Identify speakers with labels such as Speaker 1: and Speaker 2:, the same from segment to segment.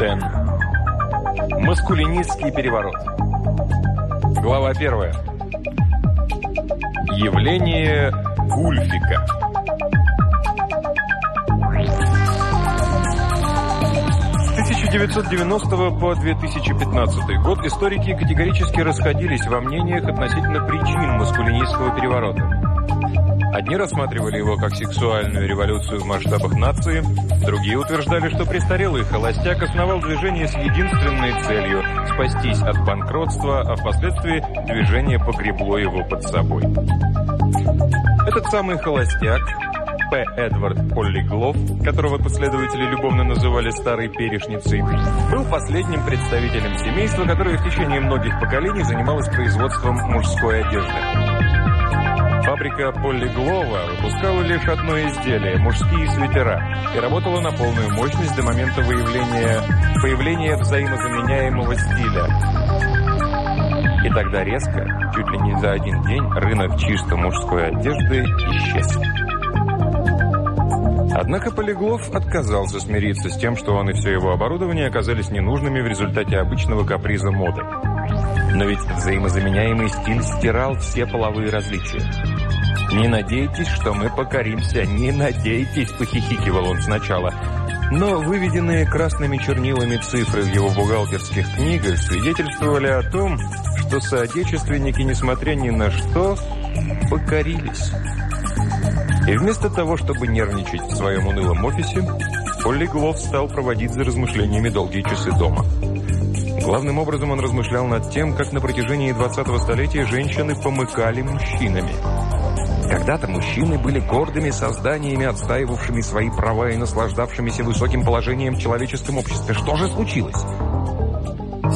Speaker 1: Тен. Маскулинистский переворот. Глава первая. Явление Гульфика. С 1990 по 2015 год историки категорически расходились во мнениях относительно причин маскулинистского переворота. Одни рассматривали его как сексуальную революцию в масштабах нации, другие утверждали, что престарелый холостяк основал движение с единственной целью – спастись от банкротства, а впоследствии движение погребло его под собой. Этот самый холостяк, П. Эдвард Поллиглов, которого последователи любовно называли «старой перешницей», был последним представителем семейства, которое в течение многих поколений занималось производством мужской одежды. Фабрика Полиглова выпускала лишь одно изделие – мужские свитера, и работала на полную мощность до момента выявления, появления взаимозаменяемого стиля. И тогда резко, чуть ли не за один день, рынок чисто мужской одежды исчез. Однако Полиглов отказался смириться с тем, что он и все его оборудование оказались ненужными в результате обычного каприза моды. Но ведь взаимозаменяемый стиль стирал все половые различия. «Не надейтесь, что мы покоримся, не надейтесь», — похихикивал он сначала. Но выведенные красными чернилами цифры в его бухгалтерских книгах свидетельствовали о том, что соотечественники, несмотря ни на что, покорились. И вместо того, чтобы нервничать в своем унылом офисе, Полли Глов стал проводить за размышлениями долгие часы дома. Главным образом он размышлял над тем, как на протяжении 20-го столетия женщины помыкали мужчинами. Когда-то мужчины были гордыми созданиями, отстаивавшими свои права и наслаждавшимися высоким положением в человеческом обществе. Что же случилось?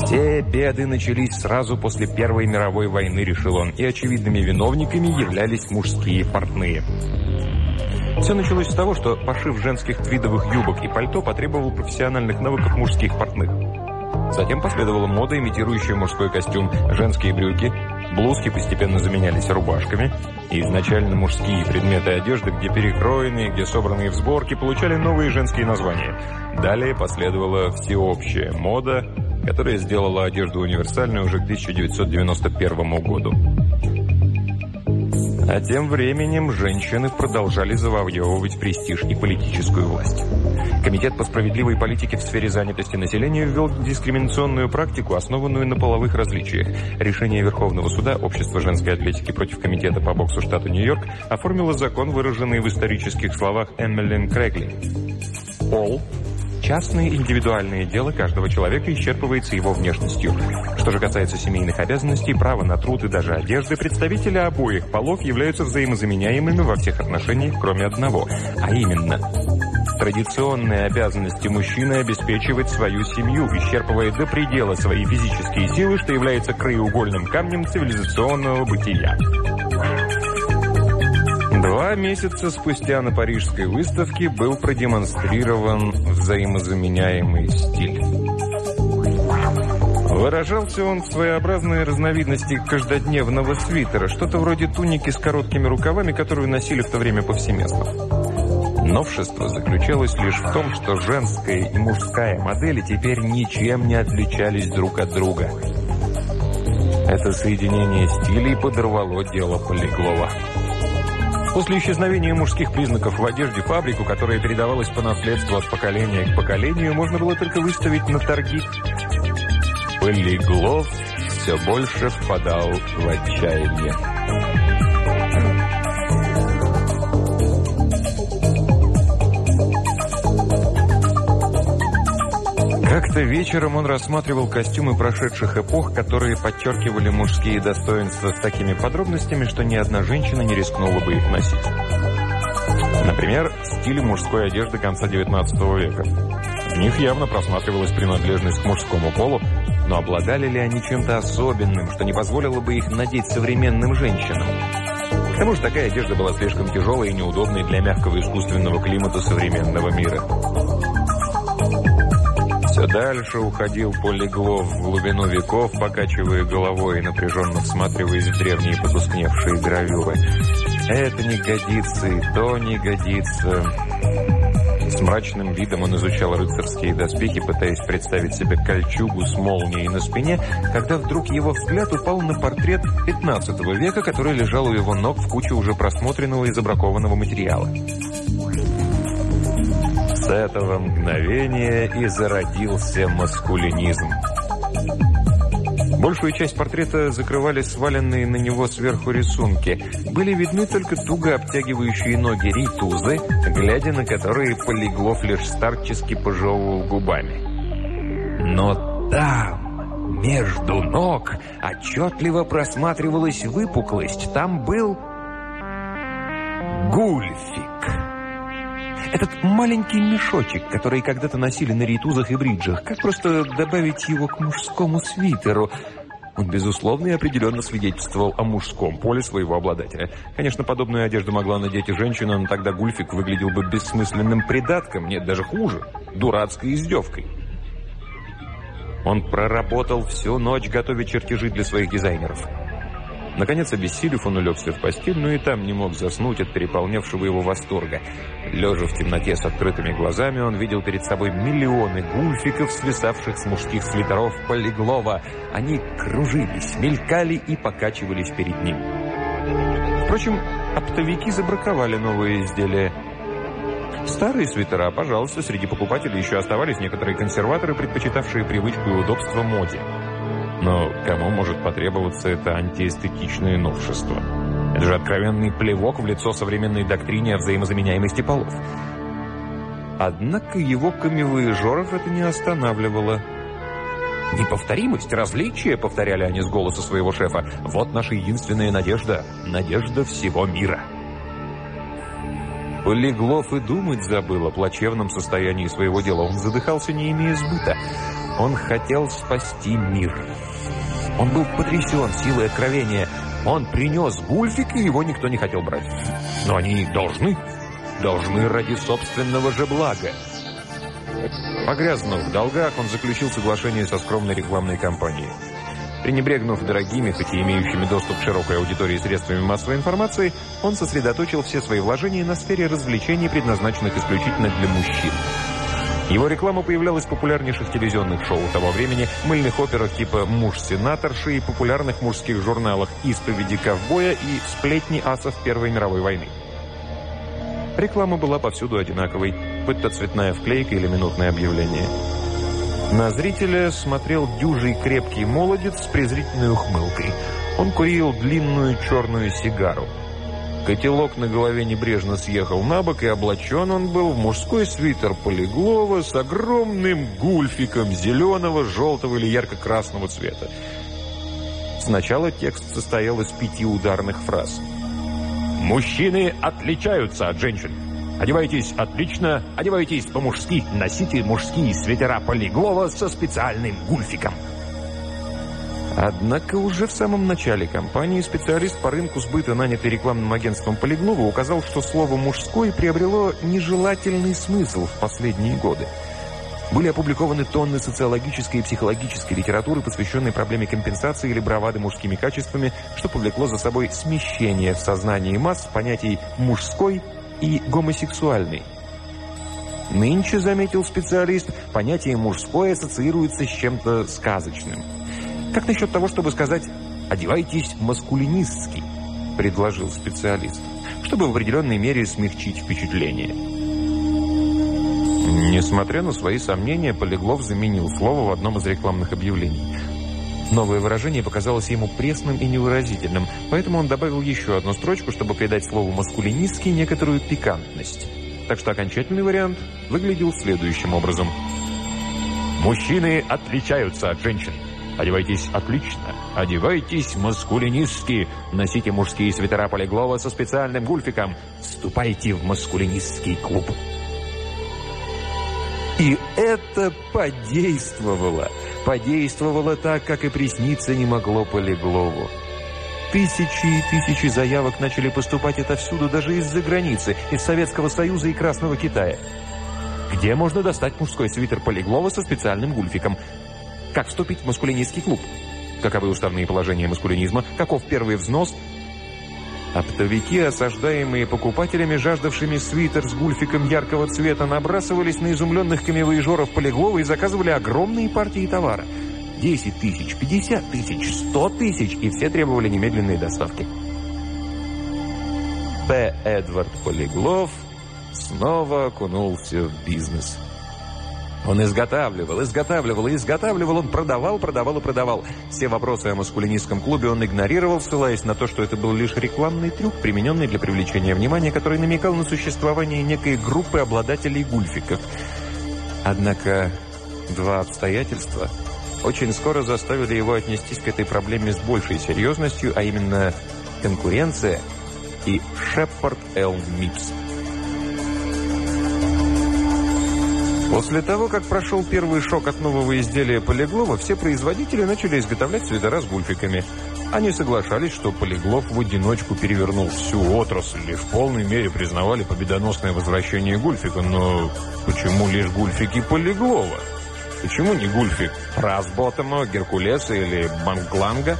Speaker 1: Все беды начались сразу после Первой мировой войны, решил он, и очевидными виновниками являлись мужские портные. Все началось с того, что пошив женских твидовых юбок и пальто потребовал профессиональных навыков мужских портных. Затем последовала мода, имитирующая мужской костюм, женские брюки, блузки постепенно заменялись рубашками, и изначально мужские предметы одежды, где перекроенные, где собранные в сборке, получали новые женские названия. Далее последовала всеобщая мода, которая сделала одежду универсальной уже к 1991 году. А тем временем женщины продолжали завоевывать престиж и политическую власть. Комитет по справедливой политике в сфере занятости населения ввел дискриминационную практику, основанную на половых различиях. Решение Верховного суда Общества женской атлетики против Комитета по боксу штата Нью-Йорк оформило закон, выраженный в исторических словах Эммелин Крэгли. Пол Частное индивидуальное дело каждого человека исчерпывается его внешностью. Что же касается семейных обязанностей, права на труд и даже одежды, представители обоих полов являются взаимозаменяемыми во всех отношениях, кроме одного, а именно Традиционные обязанности мужчины обеспечивать свою семью, исчерпывая до предела свои физические силы, что является краеугольным камнем цивилизационного бытия. Два месяца спустя на парижской выставке был продемонстрирован взаимозаменяемый стиль. Выражался он в своеобразной разновидности каждодневного свитера, что-то вроде туники с короткими рукавами, которую носили в то время повсеместно. Новшество заключалось лишь в том, что женская и мужская модели теперь ничем не отличались друг от друга. Это соединение стилей подорвало дело Полиглова. После исчезновения мужских признаков в одежде фабрику, которая передавалась по наследству от поколения к поколению, можно было только выставить на торги. Полиглов все больше впадал в отчаяние. Как-то вечером он рассматривал костюмы прошедших эпох, которые подчеркивали мужские достоинства с такими подробностями, что ни одна женщина не рискнула бы их носить. Например, стиль мужской одежды конца XIX века. В них явно просматривалась принадлежность к мужскому полу, но обладали ли они чем-то особенным, что не позволило бы их надеть современным женщинам? К тому же такая одежда была слишком тяжелой и неудобной для мягкого искусственного климата современного мира. Все дальше уходил полиглов в глубину веков, покачивая головой и напряженно всматриваясь в древние потускневшие гравюры. Это не годится и то не годится. С мрачным видом он изучал рыцарские доспехи, пытаясь представить себе кольчугу с молнией на спине, когда вдруг его взгляд упал на портрет 15 века, который лежал у его ног в куче уже просмотренного и забракованного материала. С этого мгновения и зародился маскулинизм. Большую часть портрета закрывали сваленные на него сверху рисунки. Были видны только туго обтягивающие ноги ритузы, глядя на которые полиглов лишь старчески пожевывал губами. Но там, между ног, отчетливо просматривалась выпуклость. Там был гульфик. Этот маленький мешочек, который когда-то носили на ритузах и бриджах, как просто добавить его к мужскому свитеру? Он, безусловно, и определенно свидетельствовал о мужском поле своего обладателя. Конечно, подобную одежду могла надеть и женщина, но тогда Гульфик выглядел бы бессмысленным придатком, нет, даже хуже, дурацкой издевкой. Он проработал всю ночь, готовя чертежи для своих дизайнеров. Наконец, обессилев, он улегся в постель, но и там не мог заснуть от переполнявшего его восторга. Лежа в темноте с открытыми глазами, он видел перед собой миллионы гульфиков, свисавших с мужских свитеров полиглова. Они кружились, мелькали и покачивались перед ним. Впрочем, оптовики забраковали новые изделия. Старые свитера, пожалуйста, среди покупателей еще оставались некоторые консерваторы, предпочитавшие привычку и удобство моде. Но кому может потребоваться это антиэстетичное новшество? Это же откровенный плевок в лицо современной доктрине о взаимозаменяемости полов. Однако его камевоежеров это не останавливало. «Неповторимость, различие», — повторяли они с голоса своего шефа. «Вот наша единственная надежда. Надежда всего мира». Полиглов и думать забыл о плачевном состоянии своего дела. Он задыхался, не имея сбыта. Он хотел спасти мир. Он был потрясен силой откровения. Он принес гульфик, и его никто не хотел брать. Но они должны, должны ради собственного же блага. Погрязнув в долгах, он заключил соглашение со скромной рекламной компанией. Пренебрегнув дорогими, хоть и имеющими доступ к широкой аудитории средствами массовой информации, он сосредоточил все свои вложения на сфере развлечений, предназначенных исключительно для мужчин. Его реклама появлялась в популярнейших телевизионных шоу того времени, мыльных операх типа «Муж-сенаторши» и популярных мужских журналах «Исповеди ковбоя» и «Сплетни асов Первой мировой войны». Реклама была повсюду одинаковой, будь то цветная вклейка или минутное объявление. На зрителя смотрел дюжий крепкий молодец с презрительной ухмылкой. Он курил длинную черную сигару. Котелок на голове небрежно съехал на бок, и облачен он был в мужской свитер полиглова с огромным гульфиком зеленого, желтого или ярко-красного цвета. Сначала текст состоял из пяти ударных фраз. «Мужчины отличаются от женщин. Одевайтесь отлично, одевайтесь по-мужски, носите мужские свитера полиглова со специальным гульфиком». Однако уже в самом начале кампании специалист по рынку сбыта, нанятый рекламным агентством Полиглова, указал, что слово «мужской» приобрело нежелательный смысл в последние годы. Были опубликованы тонны социологической и психологической литературы, посвященной проблеме компенсации или бравады мужскими качествами, что повлекло за собой смещение в сознании масс понятий «мужской» и «гомосексуальный». Нынче, заметил специалист, понятие «мужской» ассоциируется с чем-то сказочным – как насчет того, чтобы сказать «одевайтесь маскулинистски», предложил специалист, чтобы в определенной мере смягчить впечатление. Несмотря на свои сомнения, Полиглов заменил слово в одном из рекламных объявлений. Новое выражение показалось ему пресным и невыразительным, поэтому он добавил еще одну строчку, чтобы придать слову «маскулинистский» некоторую пикантность. Так что окончательный вариант выглядел следующим образом. «Мужчины отличаются от женщин. Одевайтесь отлично, одевайтесь маскулинистски, носите мужские свитера полиглова со специальным гульфиком, вступайте в маскулинистский клуб. И это подействовало. Подействовало так, как и присниться не могло Полиглову. Тысячи и тысячи заявок начали поступать отовсюду, даже из-за границы, из Советского Союза и Красного Китая. Где можно достать мужской свитер Полиглова со специальным гульфиком? Как вступить в маскулинистский клуб? Каковы уставные положения маскулинизма? Каков первый взнос? Оптовики, осаждаемые покупателями, жаждавшими свитер с гульфиком яркого цвета, набрасывались на изумленных камевоежоров Полеглова и заказывали огромные партии товара. 10 тысяч, 50 тысяч, 100 тысяч, и все требовали немедленной доставки. П. Эдвард Полеглов снова окунулся в бизнес. Он изготавливал, изготавливал изготавливал, он продавал, продавал и продавал. Все вопросы о маскулинистском клубе он игнорировал, ссылаясь на то, что это был лишь рекламный трюк, примененный для привлечения внимания, который намекал на существование некой группы обладателей гульфиков. Однако два обстоятельства очень скоро заставили его отнестись к этой проблеме с большей серьезностью, а именно конкуренция и Шепард Эл Мипс. После того, как прошел первый шок от нового изделия полиглова, все производители начали изготовлять свитера с гульфиками. Они соглашались, что полиглов в одиночку перевернул всю отрасль и в полной мере признавали победоносное возвращение гульфика. Но почему лишь гульфики полиглова? Почему не гульфик Расботома, Геркулеса или Бангланга?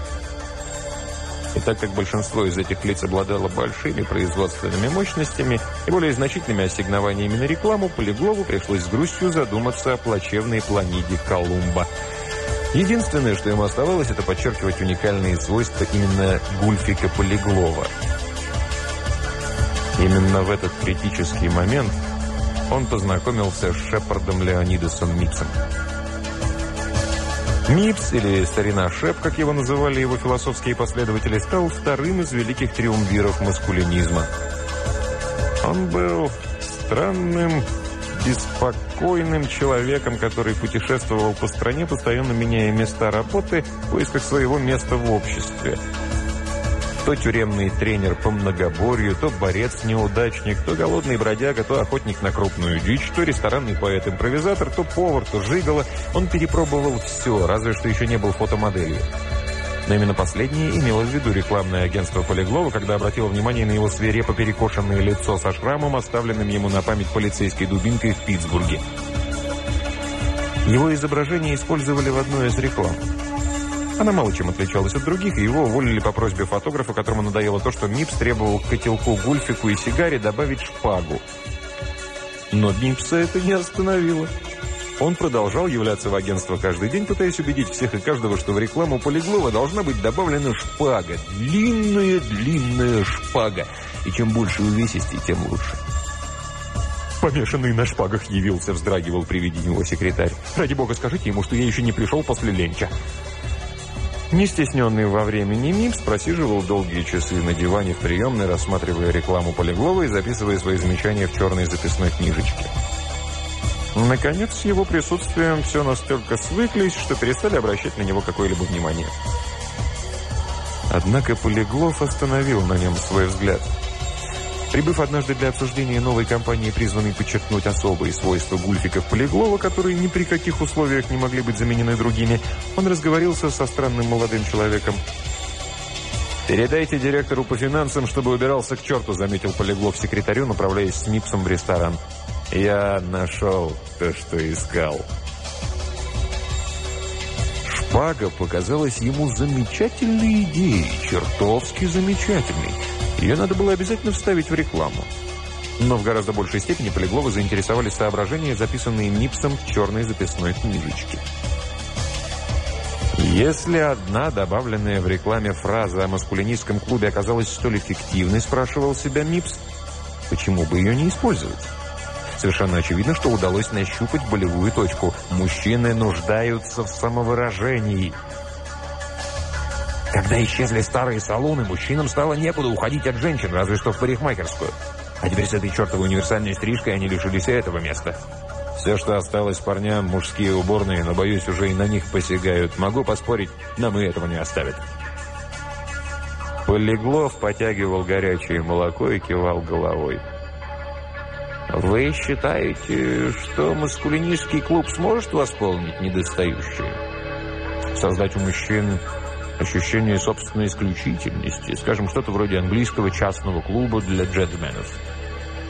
Speaker 1: И так как большинство из этих лиц обладало большими производственными мощностями и более значительными ассигнованиями на рекламу, Полиглову пришлось с грустью задуматься о плачевной планиде Колумба. Единственное, что ему оставалось, это подчеркивать уникальные свойства именно Гульфика Полиглова. Именно в этот критический момент он познакомился с Шепардом Леонидасом Митцем. Мипс, или старина Шеп, как его называли его философские последователи, стал вторым из великих триумвиров маскулинизма. Он был странным, беспокойным человеком, который путешествовал по стране, постоянно меняя места работы в поисках своего места в обществе. То тюремный тренер по многоборью, то борец-неудачник, то голодный бродяга, то охотник на крупную дичь, то ресторанный поэт-импровизатор, то повар, то жигало. Он перепробовал все, разве что еще не был фотомоделью. Но именно последнее имело в виду рекламное агентство Полиглова, когда обратило внимание на его свирепо перекошенное лицо со шрамом, оставленным ему на память полицейской дубинкой в Питтсбурге. Его изображение использовали в одной из реклам. Она мало чем отличалась от других, и его уволили по просьбе фотографа, которому надоело то, что Мипс требовал к котелку, гульфику и сигаре добавить шпагу. Но Мипса это не остановило. Он продолжал являться в агентство каждый день, пытаясь убедить всех и каждого, что в рекламу Полиглова должна быть добавлена шпага. Длинная-длинная шпага. И чем больше увесистей, тем лучше. Помешанный на шпагах явился, вздрагивал при виде него секретарь. «Ради бога, скажите ему, что я еще не пришел после ленча». Не стесненный во времени Мипс просиживал долгие часы на диване в приемной, рассматривая рекламу Полиглова и записывая свои замечания в черной записной книжечке. Наконец, с его присутствием все настолько свыклись, что перестали обращать на него какое-либо внимание. Однако Полиглов остановил на нем свой взгляд – Прибыв однажды для обсуждения новой компании, призванной подчеркнуть особые свойства гульфиков Полиглова, которые ни при каких условиях не могли быть заменены другими, он разговорился со странным молодым человеком. «Передайте директору по финансам, чтобы убирался к черту», заметил Полиглов секретарю, направляясь с Мипсом в ресторан. «Я нашел то, что искал». Шпага показалась ему замечательной идеей, чертовски замечательной. Ее надо было обязательно вставить в рекламу. Но в гораздо большей степени Полиглова заинтересовали соображения, записанные Нипсом в черной записной книжечке. Если одна добавленная в рекламе фраза о маскулинистском клубе оказалась столь эффективной, спрашивал себя Мипс, почему бы ее не использовать? Совершенно очевидно, что удалось нащупать болевую точку. Мужчины нуждаются в самовыражении – когда исчезли старые салоны, мужчинам стало некуда уходить от женщин, разве что в парикмахерскую. А теперь с этой чертовой универсальной стрижкой они лишились этого места. Все, что осталось парням, мужские уборные, но, боюсь, уже и на них посягают. Могу поспорить, нам и этого не оставят. Полиглов потягивал горячее молоко и кивал головой. «Вы считаете, что маскулинистский клуб сможет восполнить недостающее? Создать у мужчин ощущение собственной исключительности, скажем, что-то вроде английского частного клуба для джентльменов.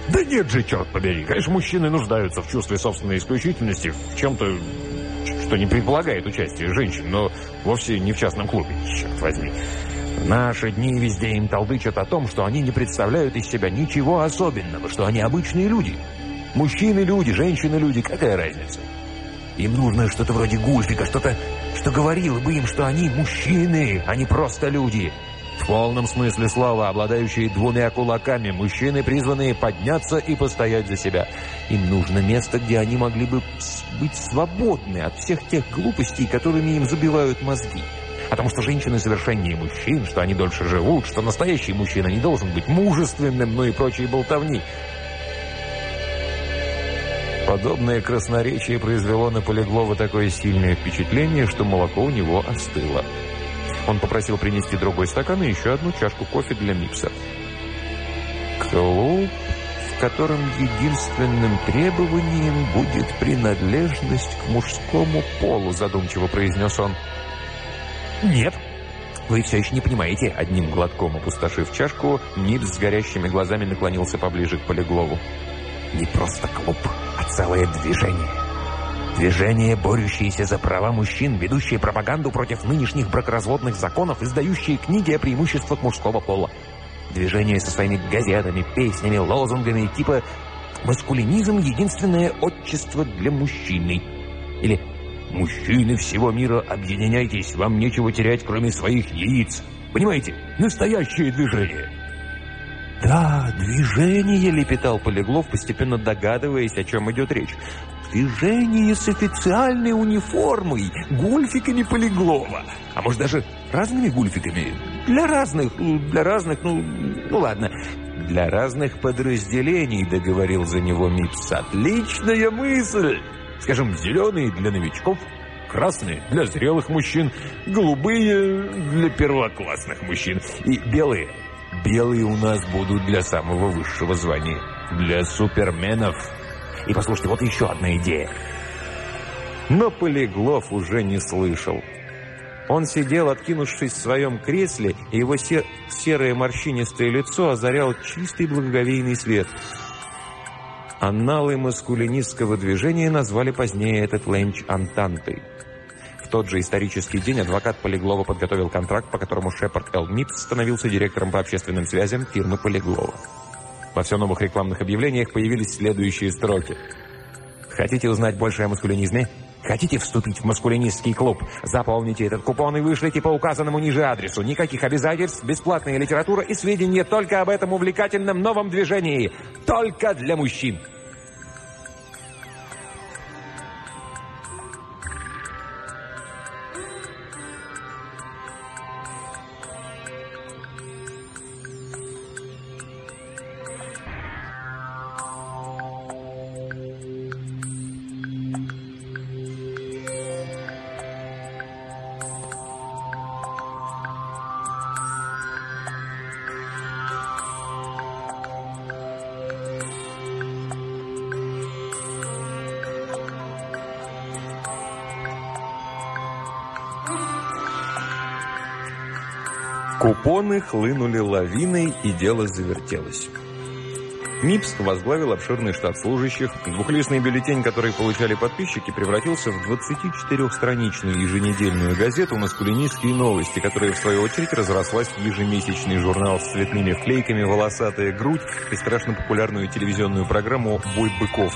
Speaker 1: Да нет же, черт побери, конечно, мужчины нуждаются в чувстве собственной исключительности, в чем-то, что не предполагает участие женщин, но вовсе не в частном клубе, черт возьми. Наши дни везде им толдычат о том, что они не представляют из себя ничего особенного, что они обычные люди. Мужчины – люди, женщины – люди, какая разница? Им нужно что-то вроде гульфика, что-то, что говорило бы им, что они мужчины, а не просто люди. В полном смысле слова, обладающие двумя кулаками, мужчины, призванные подняться и постоять за себя. Им нужно место, где они могли бы быть свободны от всех тех глупостей, которыми им забивают мозги. Потому что женщины совершеннее мужчин, что они дольше живут, что настоящий мужчина не должен быть мужественным, ну и прочие болтовни. Подобное красноречие произвело на Полеглова такое сильное впечатление, что молоко у него остыло. Он попросил принести другой стакан и еще одну чашку кофе для Мипса. «Клуб, в котором единственным требованием будет принадлежность к мужскому полу», задумчиво произнес он. «Нет, вы все еще не понимаете». Одним глотком опустошив чашку, Мипс с горящими глазами наклонился поближе к Полеглову. «Не просто клуб, а целое движение». Движение, борющееся за права мужчин, ведущее пропаганду против нынешних бракоразводных законов, издающие книги о преимуществах мужского пола. Движение со своими газетами, песнями, лозунгами, типа «Маскулинизм – единственное отчество для мужчины». Или «Мужчины всего мира, объединяйтесь, вам нечего терять, кроме своих яиц». Понимаете? Настоящее движение. «Да, движение», — лепетал Полеглов, постепенно догадываясь, о чем идет речь движение с официальной униформой, гульфиками Полиглова. А может, даже разными гульфиками? Для разных, для разных, ну, ну ладно. Для разных подразделений, договорил за него Мипс. Отличная мысль! Скажем, зеленые для новичков, красные для зрелых мужчин, голубые для первоклассных мужчин и белые. Белые у нас будут для самого высшего звания, для суперменов. И послушайте, вот еще одна идея. Но Полиглов уже не слышал. Он сидел, откинувшись в своем кресле, и его сер серое морщинистое лицо озарял чистый благоговейный свет. Анналы маскулинистского движения назвали позднее этот ленч «Антантой». В тот же исторический день адвокат Полиглова подготовил контракт, по которому Шепард Эл Митц становился директором по общественным связям фирмы Полиглова. Во все новых рекламных объявлениях появились следующие строки. «Хотите узнать больше о маскулинизме? Хотите вступить в маскулинистский клуб? Заполните этот купон и вышлите по указанному ниже адресу. Никаких обязательств, бесплатная литература и сведения только об этом увлекательном новом движении. Только для мужчин!» Купоны хлынули лавиной, и дело завертелось. МИПС возглавил обширный штат служащих. Двухлистный бюллетень, который получали подписчики, превратился в 24-страничную еженедельную газету «Маскулинистские новости», которая, в свою очередь, разрослась в ежемесячный журнал с цветными вклейками «Волосатая грудь» и страшно популярную телевизионную программу «Бой быков»,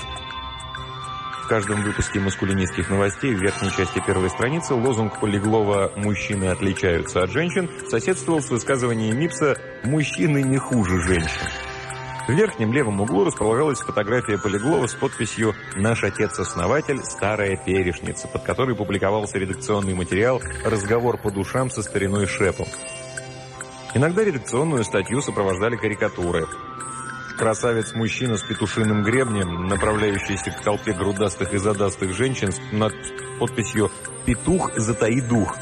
Speaker 1: каждом выпуске маскулинистских новостей в верхней части первой страницы лозунг Полиглова «Мужчины отличаются от женщин» соседствовал с высказыванием Мипса «Мужчины не хуже женщин». В верхнем левом углу располагалась фотография Полиглова с подписью «Наш отец-основатель. Старая перешница», под которой публиковался редакционный материал «Разговор по душам со стариной Шепом». Иногда редакционную статью сопровождали карикатуры – Красавец-мужчина с петушиным гребнем, направляющийся к толпе грудастых и задастых женщин над подписью «Петух, затаи дух».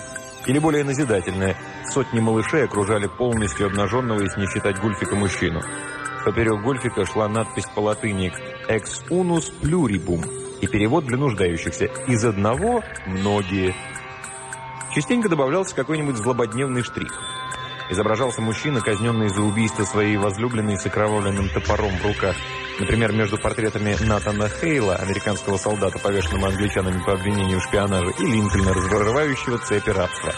Speaker 1: Или более назидательное «Сотни малышей окружали полностью обнаженного, если не считать гульфика, мужчину». Поперек гульфика шла надпись по латыни «Ex unus pluribum» и перевод для нуждающихся «Из одного многие». Частенько добавлялся какой-нибудь злободневный штрих – изображался мужчина, казненный за убийство своей возлюбленной с окровавленным топором в руках. Например, между портретами Натана Хейла, американского солдата, повешенного англичанами по обвинению в шпионаже, и Линкольна, разрывающего цепи рабства.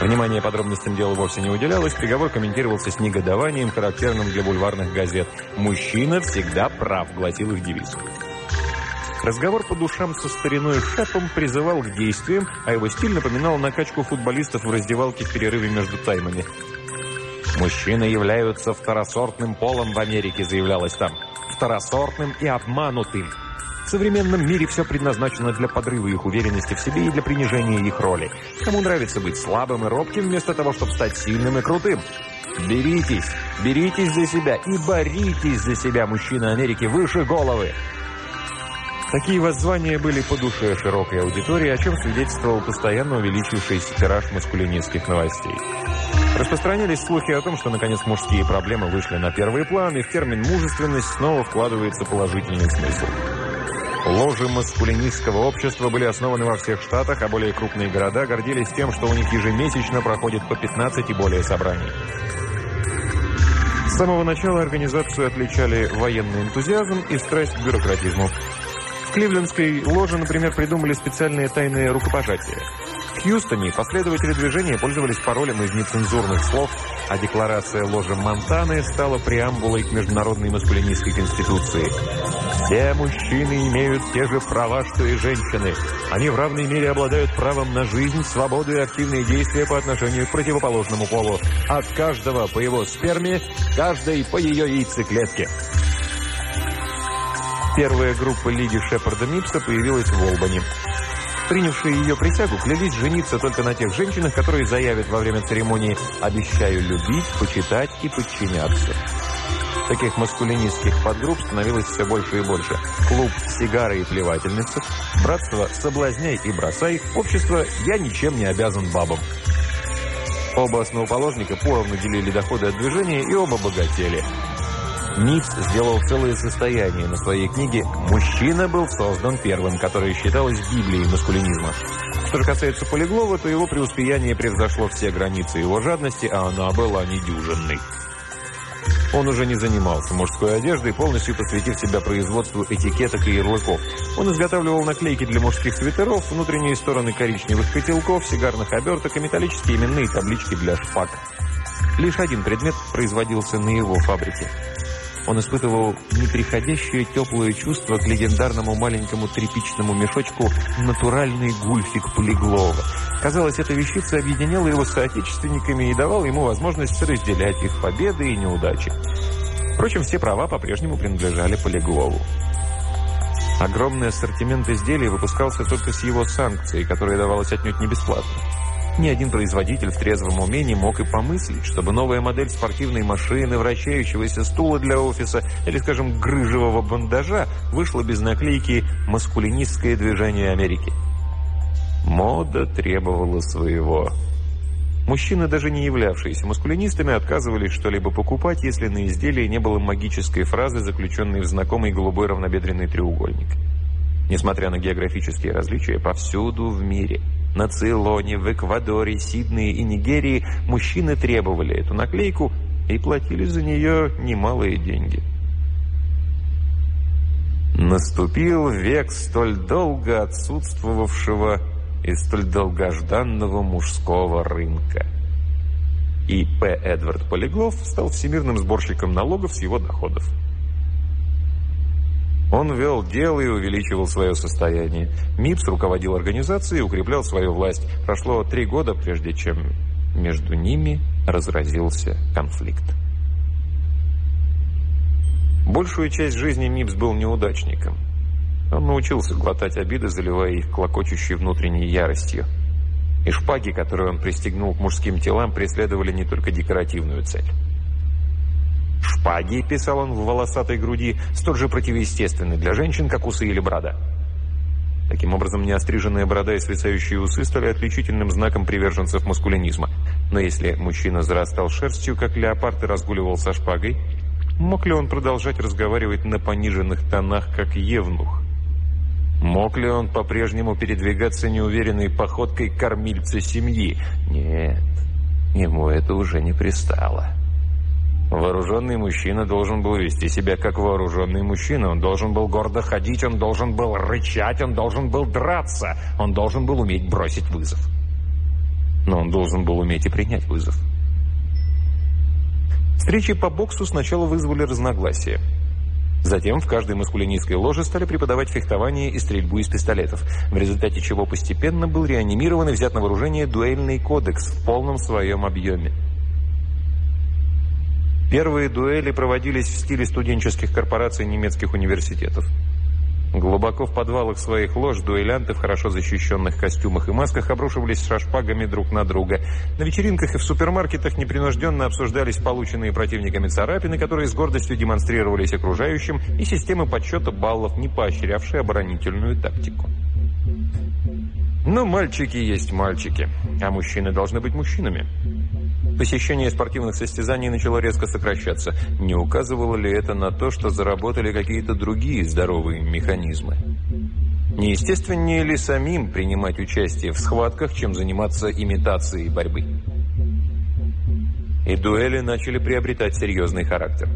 Speaker 1: Внимание подробностям дела вовсе не уделялось, приговор комментировался с негодованием, характерным для бульварных газет. «Мужчина всегда прав», — гласил их девиз. Разговор по душам со стариной Шепом призывал к действиям, а его стиль напоминал накачку футболистов в раздевалке в перерыве между таймами. «Мужчины являются второсортным полом в Америке», заявлялось там. «Второсортным и обманутым». В современном мире все предназначено для подрыва их уверенности в себе и для принижения их роли. Кому нравится быть слабым и робким, вместо того, чтобы стать сильным и крутым? Беритесь, беритесь за себя и боритесь за себя, мужчины Америки, выше головы. Такие воззвания были по душе широкой аудитории, о чем свидетельствовал постоянно увеличившийся тираж маскулинистских новостей. Распространялись слухи о том, что, наконец, мужские проблемы вышли на первый план, и в термин «мужественность» снова вкладывается положительный смысл. Ложи маскулинистского общества были основаны во всех штатах, а более крупные города гордились тем, что у них ежемесячно проходит по 15 и более собраний. С самого начала организацию отличали военный энтузиазм и страсть к бюрократизму. В Кливлендской ложе, например, придумали специальные тайные рукопожатия – Хьюстоне последователи движения пользовались паролем из нецензурных слов, а декларация ложи Монтаны стала преамбулой к Международной маскулинистской конституции. Все мужчины имеют те же права, что и женщины. Они в равной мере обладают правом на жизнь, свободу и активные действия по отношению к противоположному полу. От каждого по его сперме, каждой по ее яйцеклетке. Первая группа Лиги Шепарда Мипса появилась в Олбани. Принявшие ее присягу клялись жениться только на тех женщинах, которые заявят во время церемонии «обещаю любить, почитать и подчиняться». Таких маскулинистских подгрупп становилось все больше и больше. Клуб «Сигары и плевательницы», братство «Соблазняй и бросай», общество «Я ничем не обязан бабам». Оба основоположника поровну делили доходы от движения и оба богатели – Ницц сделал целое состояние на своей книге «Мужчина был создан первым», которая считалась Библией маскулинизма. Что же касается Полиглова, то его преуспеяние превзошло все границы его жадности, а она была недюжинной. Он уже не занимался мужской одеждой, полностью посвятив себя производству этикеток и ярлыков. Он изготавливал наклейки для мужских свитеров, внутренние стороны коричневых котелков, сигарных оберток и металлические именные таблички для шпаг. Лишь один предмет производился на его фабрике – он испытывал неприходящее теплое чувство к легендарному маленькому тряпичному мешочку «Натуральный гульфик Полиглова». Казалось, эта вещица объединяла его с соотечественниками и давала ему возможность разделять их победы и неудачи. Впрочем, все права по-прежнему принадлежали Полиглову. Огромный ассортимент изделий выпускался только с его санкцией, которая давалась отнюдь не бесплатно. Ни один производитель в трезвом уме не мог и помыслить, чтобы новая модель спортивной машины, вращающегося стула для офиса или, скажем, грыжевого бандажа вышла без наклейки «Маскулинистское движение Америки». Мода требовала своего. Мужчины, даже не являвшиеся маскулинистами, отказывались что-либо покупать, если на изделии не было магической фразы, заключенной в знакомый голубой равнобедренный треугольник. Несмотря на географические различия, повсюду в мире – на Цейлоне, в Эквадоре, Сиднее и Нигерии мужчины требовали эту наклейку и платили за нее немалые деньги. Наступил век столь долго отсутствовавшего и столь долгожданного мужского рынка. И П. Эдвард Полиглов стал всемирным сборщиком налогов с его доходов. Он вел дело и увеличивал свое состояние. МИПС руководил организацией и укреплял свою власть. Прошло три года, прежде чем между ними разразился конфликт. Большую часть жизни МИПС был неудачником. Он научился глотать обиды, заливая их клокочущей внутренней яростью. И шпаги, которые он пристегнул к мужским телам, преследовали не только декоративную цель. Шпаги, писал он в волосатой груди, столь же противоестественны для женщин, как усы или борода. Таким образом, неостриженная борода и свисающие усы стали отличительным знаком приверженцев маскулинизма. Но если мужчина зарастал шерстью, как леопард и разгуливал со шпагой, мог ли он продолжать разговаривать на пониженных тонах, как евнух? Мог ли он по-прежнему передвигаться неуверенной походкой кормильца семьи? Нет, ему это уже не пристало. Вооруженный мужчина должен был вести себя как вооруженный мужчина. Он должен был гордо ходить, он должен был рычать, он должен был драться, он должен был уметь бросить вызов. Но он должен был уметь и принять вызов. Встречи по боксу сначала вызвали разногласия. Затем в каждой маскулинистской ложе стали преподавать фехтование и стрельбу из пистолетов, в результате чего постепенно был реанимирован и взят на вооружение дуэльный кодекс в полном своем объеме. Первые дуэли проводились в стиле студенческих корпораций немецких университетов. Глубоко в подвалах своих лож дуэлянты в хорошо защищенных костюмах и масках обрушивались с шашпагами друг на друга. На вечеринках и в супермаркетах непринужденно обсуждались полученные противниками царапины, которые с гордостью демонстрировались окружающим, и системы подсчета баллов, не поощрявшие оборонительную тактику. Но мальчики есть мальчики, а мужчины должны быть мужчинами. Посещение спортивных состязаний начало резко сокращаться. Не указывало ли это на то, что заработали какие-то другие здоровые механизмы? Неестественнее ли самим принимать участие в схватках, чем заниматься имитацией борьбы? И дуэли начали приобретать серьезный характер.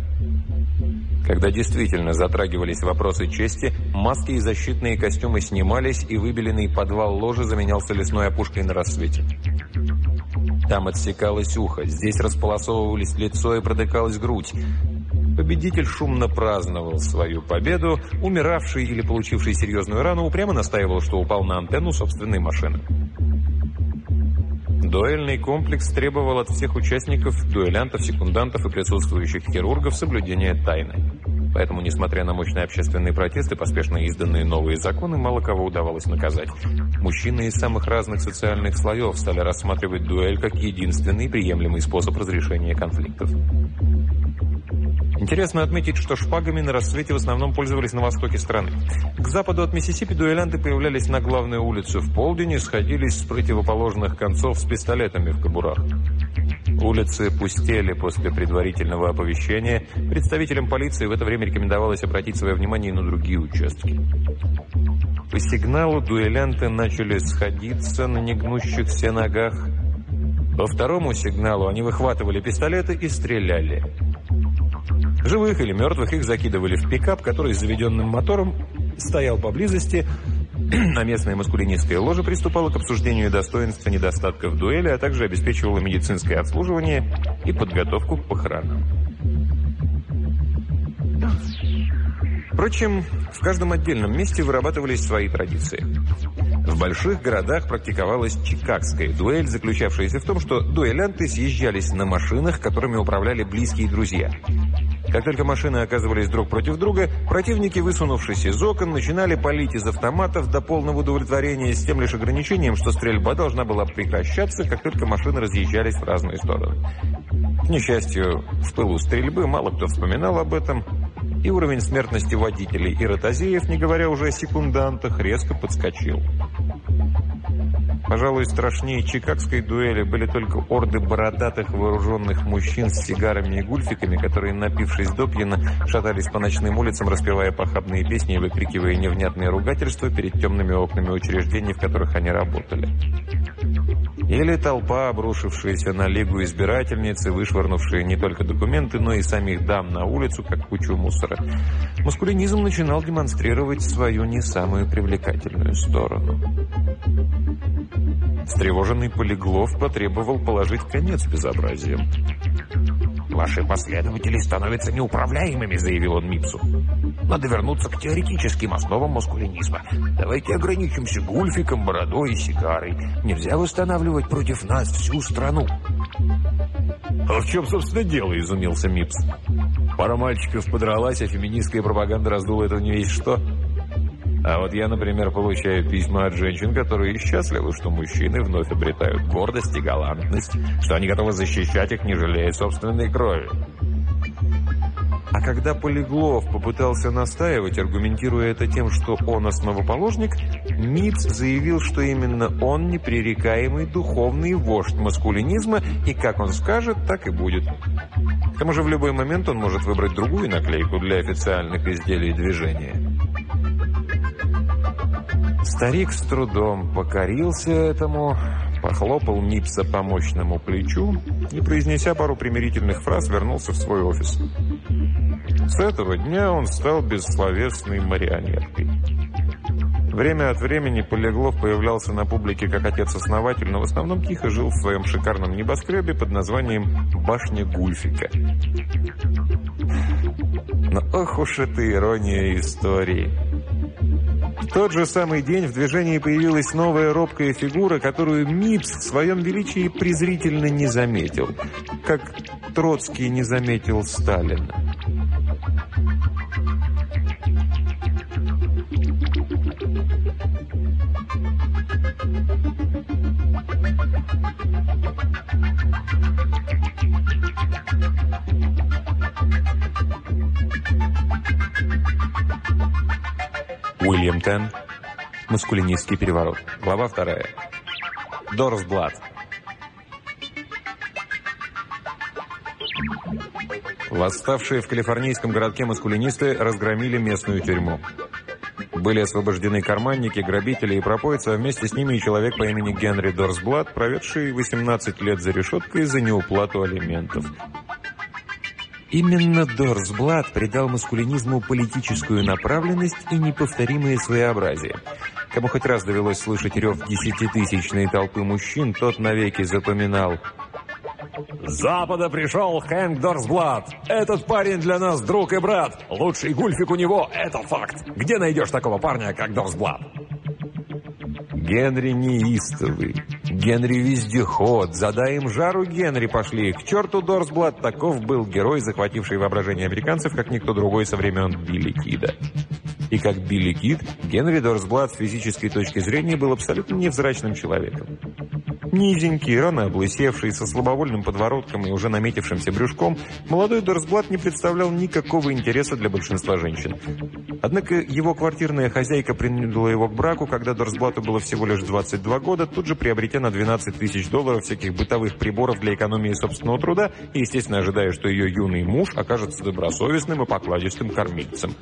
Speaker 1: Когда действительно затрагивались вопросы чести, маски и защитные костюмы снимались, и выбеленный подвал ложи заменялся лесной опушкой на рассвете. Там отсекалось ухо, здесь располосовывались лицо и продыкалась грудь. Победитель шумно праздновал свою победу, умиравший или получивший серьезную рану упрямо настаивал, что упал на антенну собственной машины. Дуэльный комплекс требовал от всех участников, дуэлянтов, секундантов и присутствующих хирургов соблюдения тайны. Поэтому, несмотря на мощные общественные протесты, поспешно изданные новые законы, мало кого удавалось наказать. Мужчины из самых разных социальных слоев стали рассматривать дуэль как единственный приемлемый способ разрешения конфликтов. Интересно отметить, что шпагами на рассвете в основном пользовались на востоке страны. К западу от Миссисипи дуэлянты появлялись на главной улице в полдень и сходились с противоположных концов с пистолетами в кобурах. Улицы пустели после предварительного оповещения. Представителям полиции в это время рекомендовалось обратить свое внимание на другие участки. По сигналу дуэлянты начали сходиться на негнущихся ногах. По второму сигналу они выхватывали пистолеты и стреляли. Живых или мертвых их закидывали в пикап, который с заведенным мотором стоял поблизости, а местная маскулинистская ложа приступала к обсуждению достоинств и недостатков дуэли, а также обеспечивала медицинское обслуживание и подготовку к похоронам. Впрочем, в каждом отдельном месте вырабатывались свои традиции. В больших городах практиковалась чикагская дуэль, заключавшаяся в том, что дуэлянты съезжались на машинах, которыми управляли близкие друзья. Как только машины оказывались друг против друга, противники, высунувшись из окон, начинали палить из автоматов до полного удовлетворения с тем лишь ограничением, что стрельба должна была прекращаться, как только машины разъезжались в разные стороны. К несчастью, в пылу стрельбы мало кто вспоминал об этом, и уровень смертности водителей и ротозеев, не говоря уже о секундантах, резко подскочил. Пожалуй, страшнее чикагской дуэли были только орды бородатых вооруженных мужчин с сигарами и гульфиками, которые, напившись допьяно, шатались по ночным улицам, распевая похабные песни и выкрикивая невнятные ругательства перед темными окнами учреждений, в которых они работали. Или толпа, обрушившаяся на Лигу избирательницы, вышвырнувшая не только документы, но и самих дам на улицу, как кучу мусора. Маскулинизм начинал демонстрировать свою не самую привлекательную сторону. Встревоженный полиглов потребовал положить конец безобразиям. «Ваши последователи становятся неуправляемыми», — заявил он Мипсу. «Надо вернуться к теоретическим основам маскулинизма. Давайте ограничимся гульфиком, бородой и сигарой. Нельзя восстанавливать против нас всю страну».
Speaker 2: «А в чем, собственно, дело?» – изумился Мипс. «Пара мальчиков подралась, а феминистская пропаганда раздула это не весь что». А вот я, например, получаю письма от женщин, которые счастливы, что мужчины вновь обретают гордость и галантность, что они готовы защищать их, не жалея собственной крови. А когда Полиглов попытался настаивать, аргументируя это тем, что он основоположник, Митц заявил, что именно он непререкаемый духовный вождь маскулинизма, и как он скажет, так и будет. К тому же в любой момент он может выбрать другую наклейку для официальных изделий движения. Старик с трудом покорился этому, похлопал Нипса по мощному плечу и, произнеся пару примирительных фраз, вернулся в свой офис.
Speaker 1: С этого дня он стал бессловесной марионеткой. Время от времени Полеглов появлялся на публике как отец-основатель, но в основном тихо жил в своем шикарном небоскребе под названием «Башня Гульфика». Но ох уж эта ирония истории. В тот же самый день в движении появилась новая робкая фигура, которую Мипс в своем величии презрительно не заметил, как Троцкий не заметил Сталина. Уильям Тен. Маскулинистский переворот. Глава вторая. Дорсблад. Восставшие в калифорнийском городке маскулинисты разгромили местную тюрьму. Были освобождены карманники, грабители и пропойцы, а вместе с ними и человек по имени Генри Дорсблад, проведший 18 лет за решеткой за неуплату алиментов. Именно Дорсблад придал маскулинизму политическую направленность и неповторимое своеобразие. Кому хоть раз довелось слышать рев десятитысячной толпы мужчин, тот навеки запоминал
Speaker 2: с запада пришел Хэнк Дорсблад. Этот парень для нас друг и брат. Лучший гульфик у него – это факт. Где найдешь такого парня, как Дорсблад?
Speaker 1: Генри неистовый. Генри вездеход. Задай им жару, Генри пошли. К черту Дорсблад. Таков был герой, захвативший воображение американцев, как никто другой со времен Билли Кида. И как Билли Кид, Генри Дорсблад с физической точки зрения был абсолютно невзрачным человеком. Низенький, рано облысевший, со слабовольным подворотком и уже наметившимся брюшком, молодой Дорсблат не представлял никакого интереса для большинства женщин. Однако его квартирная хозяйка принудила его к браку, когда Дорсблату было всего лишь 22 года, тут же приобретя на 12 тысяч долларов всяких бытовых приборов для экономии собственного труда и, естественно, ожидая, что ее юный муж окажется добросовестным и покладистым кормильцем.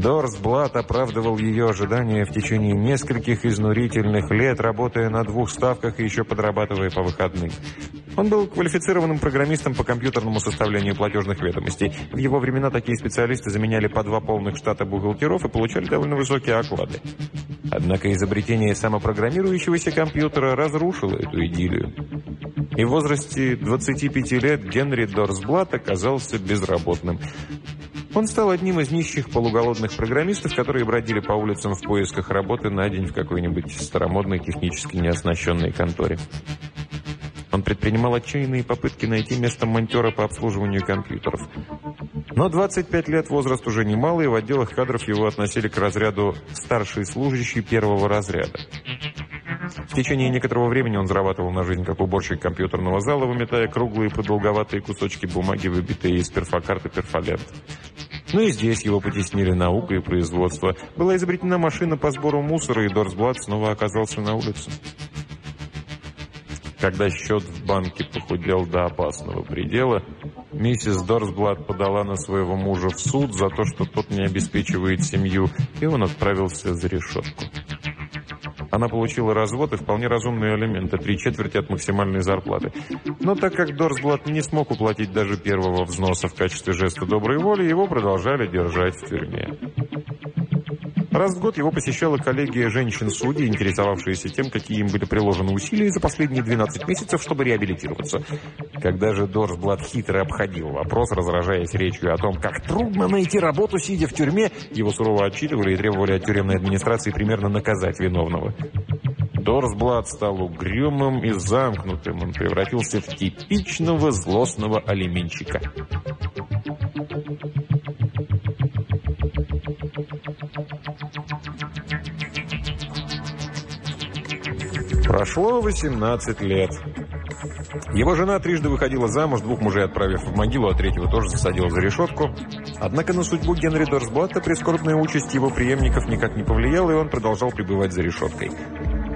Speaker 1: Дорсблат оправдывал ее ожидания в течение нескольких изнурительных лет, работая на двух ставках и еще подрабатывая по выходным. Он был квалифицированным программистом по компьютерному составлению платежных ведомостей. В его времена такие специалисты заменяли по два полных штата бухгалтеров и получали довольно высокие оклады. Однако изобретение самопрограммирующегося компьютера разрушило эту идиллию. И в возрасте 25 лет Генри Дорсблат оказался безработным. Он стал одним из нищих полуголодных программистов, которые бродили по улицам в поисках работы на день в какой-нибудь старомодной технически неоснащенной конторе. Он предпринимал отчаянные попытки найти место монтера по обслуживанию компьютеров. Но 25 лет возраст уже немалый, и в отделах кадров его относили к разряду «старший служащий первого разряда». В течение некоторого времени он зарабатывал на жизнь как уборщик компьютерного зала, выметая круглые продолговатые кусочки бумаги, выбитые из перфокарт и перфолент. Ну и здесь его потеснили наука и производство. Была изобретена машина по сбору мусора, и Дорсблад снова оказался на улице. Когда счет в банке похудел до опасного предела, миссис Дорсблад подала на своего мужа в суд за то, что тот не обеспечивает семью, и он отправился за решетку. Она получила развод и вполне разумные элементы, три четверти от максимальной зарплаты. Но так как Дорсблат не смог уплатить даже первого взноса в качестве жеста доброй воли, его продолжали держать в тюрьме. Раз в год его посещала коллегия женщин-судей, интересовавшиеся тем, какие им были приложены усилия за последние 12 месяцев, чтобы реабилитироваться. Когда же Дорсблат хитро обходил вопрос, разражаясь речью о том, как трудно найти работу, сидя в тюрьме, его сурово отчитывали и требовали от тюремной администрации примерно наказать виновного. Дорсблат стал угрюмым и замкнутым. Он превратился в типичного злостного алименщика. Прошло 18 лет. Его жена трижды выходила замуж, двух мужей отправив в могилу, а третьего тоже засадила за решетку. Однако на судьбу Генри Дорсблата прискорбная участь его преемников никак не повлияла, и он продолжал пребывать за решеткой.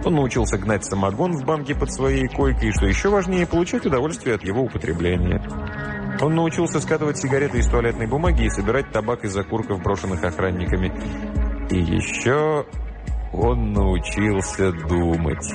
Speaker 1: Он научился гнать самогон в банке под своей койкой, и, что еще важнее, получать удовольствие от его употребления. Он научился скатывать сигареты из туалетной бумаги и собирать табак из окурков, брошенных охранниками. И еще он научился думать.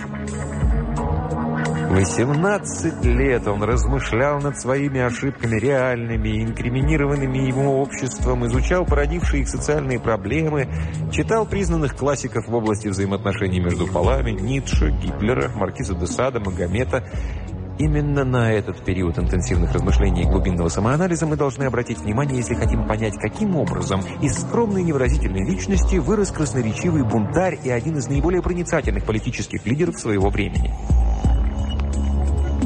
Speaker 1: 18 лет он размышлял над своими ошибками реальными, инкриминированными ему обществом, изучал породившие их социальные проблемы, читал признанных классиков в области взаимоотношений между полами Ницше, Гитлера, Маркиза де Сада, Магомета. Именно на этот период интенсивных размышлений и глубинного самоанализа мы должны обратить внимание, если хотим понять, каким образом из скромной невыразительной личности вырос красноречивый бунтарь и один из наиболее проницательных политических лидеров своего времени.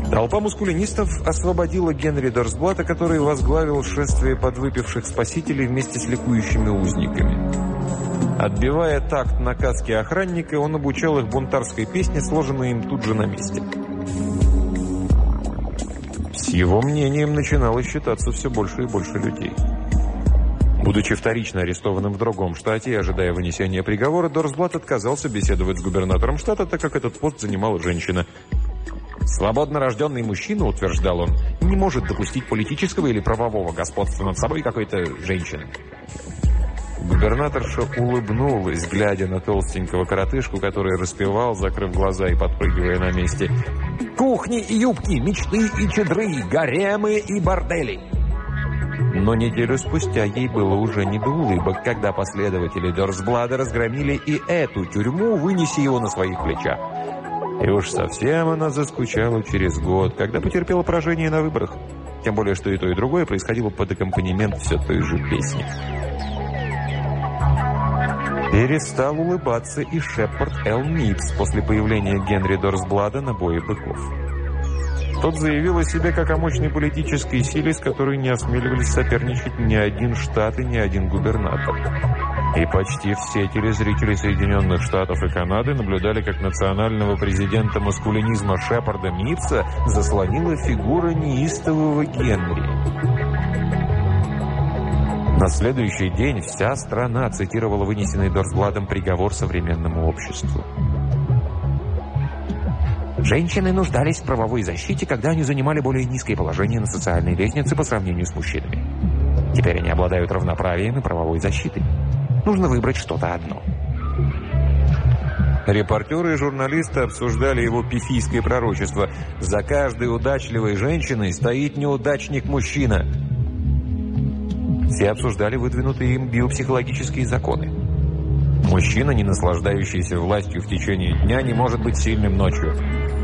Speaker 1: Толпа мускулинистов освободила Генри Дорсблата, который возглавил шествие подвыпивших спасителей вместе с ликующими узниками. Отбивая такт на каске охранника, он обучал их бунтарской песне, сложенной им тут же на месте. С его мнением начинало считаться все больше и больше людей. Будучи вторично арестованным в другом штате и ожидая вынесения приговора, Дорсблат отказался беседовать с губернатором штата, так как этот пост занимала женщина. Свободно рожденный мужчина, утверждал он, не может допустить политического или правового господства над собой какой-то женщины. Губернаторша улыбнулась, глядя на толстенького коротышку, который распевал, закрыв глаза и подпрыгивая на месте. «Кухни и юбки, мечты и чедры, гаремы и бордели!» Но неделю спустя ей было уже не до улыбок, когда последователи Дорсблада разгромили и эту тюрьму, вынеся его на своих плечах. И уж совсем она заскучала через год, когда потерпела поражение на выборах. Тем более, что и то, и другое происходило под аккомпанемент все той же песни. Перестал улыбаться и Шепард Эл Мипс после появления Генри Дорсблада на бое быков. Тот заявил о себе как о мощной политической силе, с которой не осмеливались соперничать ни один штат и ни один губернатор. И почти все телезрители Соединенных Штатов и Канады наблюдали, как национального президента маскулинизма Шепарда Митца заслонила фигура неистового Генри. На следующий день вся страна цитировала вынесенный Дорсбладом приговор современному обществу. Женщины нуждались в правовой защите, когда они занимали более низкое положение на социальной лестнице по сравнению с мужчинами. Теперь они обладают равноправием и правовой защитой. Нужно выбрать что-то одно. Репортеры и журналисты обсуждали его пифийское пророчество. «За каждой удачливой женщиной стоит неудачник-мужчина». Все обсуждали выдвинутые им биопсихологические законы. Мужчина, не наслаждающийся властью в течение дня, не может быть сильным ночью.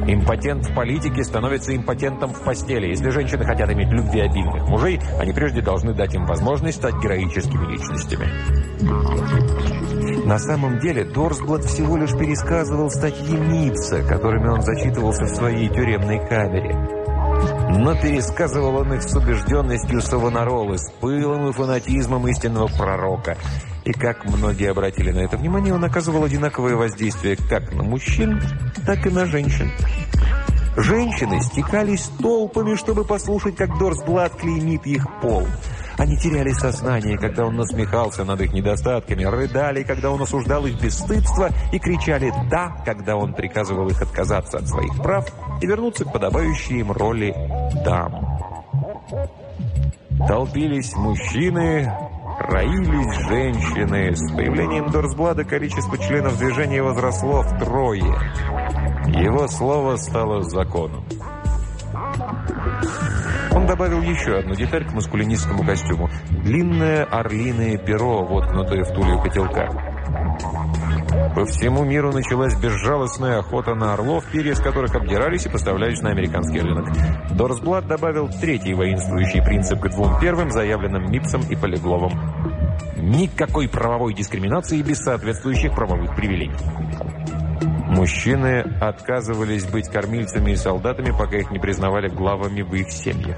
Speaker 1: Импотент в политике становится импотентом в постели. Если женщины хотят иметь любвеобильных мужей, они прежде должны дать им возможность стать героическими личностями. На самом деле Дорсблад всего лишь пересказывал статьи Ницца, которыми он зачитывался в своей тюремной камере. Но пересказывал он их с убежденностью Савонаролы, с пылом и фанатизмом истинного пророка – и как многие обратили на это внимание, он оказывал одинаковое воздействие как на мужчин, так и на женщин. Женщины стекались толпами, чтобы послушать, как Дорсблад клеймит их пол. Они теряли сознание, когда он насмехался над их недостатками, рыдали, когда он осуждал их бесстыдство, и кричали «да», когда он приказывал их отказаться от своих прав и вернуться к подобающей им роли дам. Толпились мужчины, Роились женщины. С появлением Дорсблада количество членов движения возросло втрое. Его слово стало законом. Добавил еще одну деталь к маскулинистскому костюму. Длинное орлиное перо, воткнутое в тулью котелка. По всему миру началась безжалостная охота на орлов, перья с которых обдирались и поставлялись на американский рынок. Дорсблад добавил третий воинствующий принцип к двум первым, заявленным Мипсом и Полигловым. Никакой правовой дискриминации без соответствующих правовых привилегий. Мужчины отказывались быть кормильцами и солдатами, пока их не признавали главами в их семьях.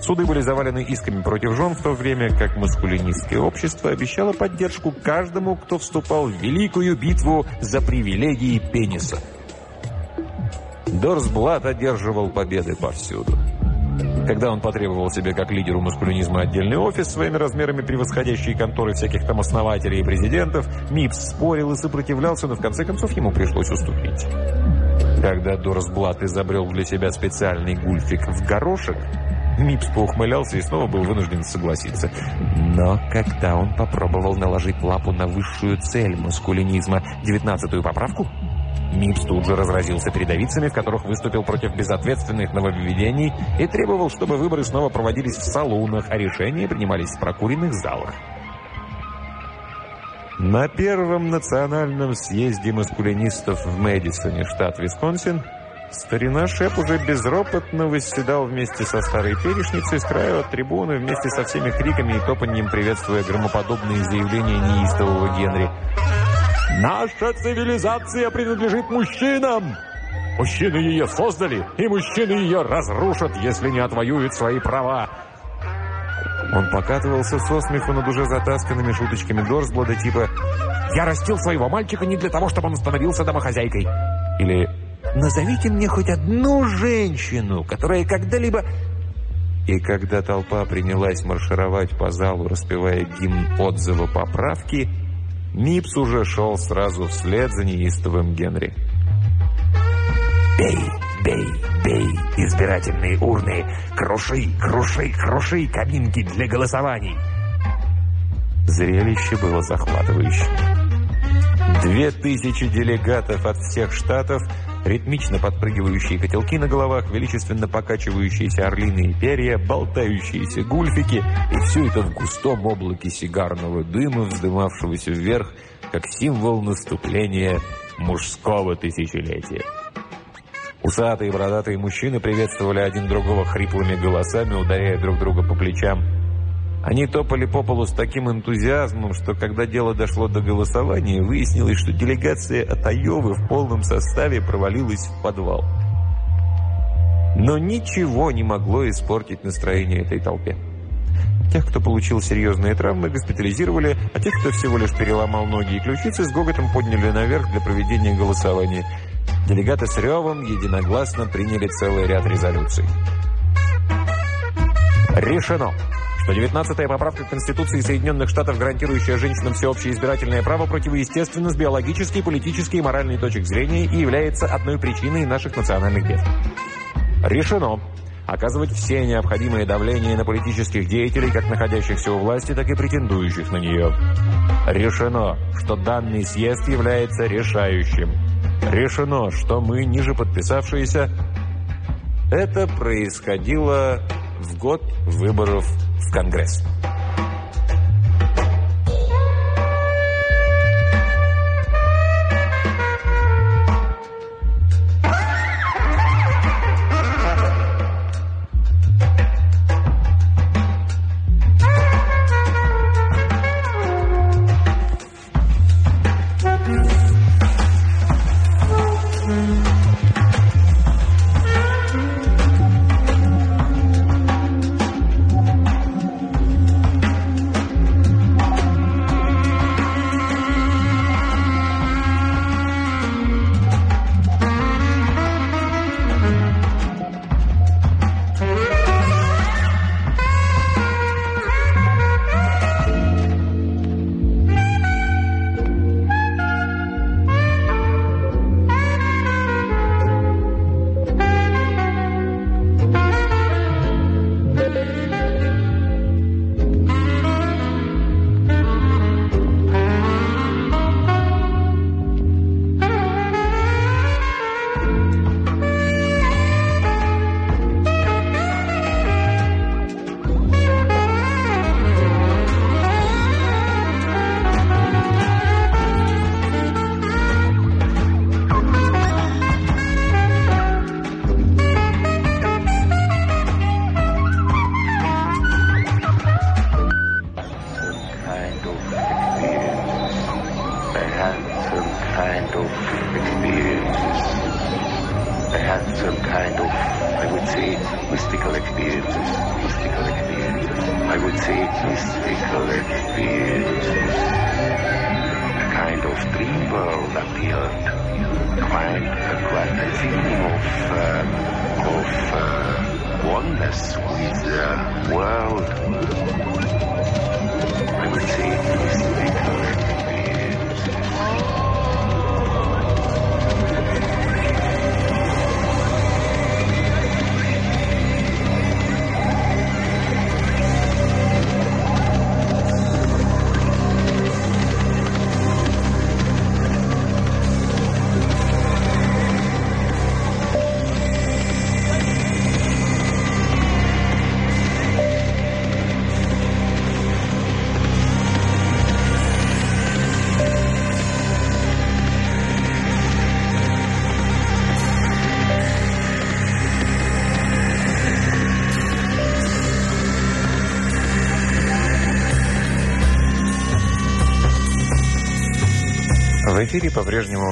Speaker 1: Суды были завалены исками против жен, в то время как маскулинистское общество обещало поддержку каждому, кто вступал в великую битву за привилегии пениса. Дорсблат одерживал победы повсюду. Когда он потребовал себе как лидеру маскулинизма отдельный офис, своими размерами превосходящий конторы всяких там основателей и президентов, Мипс спорил и сопротивлялся, но в конце концов ему пришлось уступить. Когда Дорсблат изобрел для себя специальный гульфик в горошек, Мипс поухмылялся и снова был вынужден согласиться. Но когда он попробовал наложить лапу на высшую цель маскулинизма, девятнадцатую поправку, Мипс тут же разразился передовицами, в которых выступил против безответственных нововведений и требовал, чтобы выборы снова проводились в салонах, а решения принимались в прокуренных залах. На первом национальном съезде маскулинистов в Мэдисоне, штат Висконсин, старина Шеп уже безропотно восседал вместе со старой перешницей с краю от трибуны вместе со всеми криками и топаньем, приветствуя громоподобные заявления неистового Генри. «Наша цивилизация принадлежит мужчинам!» Мужчины ее создали, и мужчины ее разрушат, если не отвоюют свои права. Он покатывался со смеху над уже затасканными шуточками Дорсблада типа «Я растил своего мальчика не для того, чтобы он становился домохозяйкой». Или «Назовите мне хоть одну женщину, которая когда-либо...» И когда толпа принялась маршировать по залу, распевая гимн отзыва поправки, Мипс уже шел сразу вслед за неистовым Генри. «Бей, бей, бей, избирательные урны! Круши, круши, круши кабинки для голосований!» Зрелище было захватывающим. Две тысячи делегатов от всех штатов, ритмично подпрыгивающие котелки на головах, величественно покачивающиеся орлиные перья, болтающиеся гульфики, и все это в густом облаке сигарного дыма, вздымавшегося вверх, как символ наступления мужского тысячелетия. Усатые бородатые мужчины приветствовали один другого хриплыми голосами, ударяя друг друга по плечам. Они топали по полу с таким энтузиазмом, что когда дело дошло до голосования, выяснилось, что делегация от Айовы в полном составе провалилась в подвал. Но ничего не могло испортить настроение этой толпе. Тех, кто получил серьезные травмы, госпитализировали, а тех, кто всего лишь переломал ноги и ключицы, с гоготом подняли наверх для проведения голосования – Делегаты с ревом единогласно приняли целый ряд резолюций. Решено, что 19-я поправка Конституции Соединенных Штатов, гарантирующая женщинам всеобщее избирательное право, противоестественна с биологической, политической и моральной точек зрения и является одной причиной наших национальных бед. Решено оказывать все необходимые давления на политических деятелей, как находящихся у власти, так и претендующих на нее. Решено, что данный съезд является решающим. Решено, что мы, ниже подписавшиеся, это происходило в год выборов в Конгресс.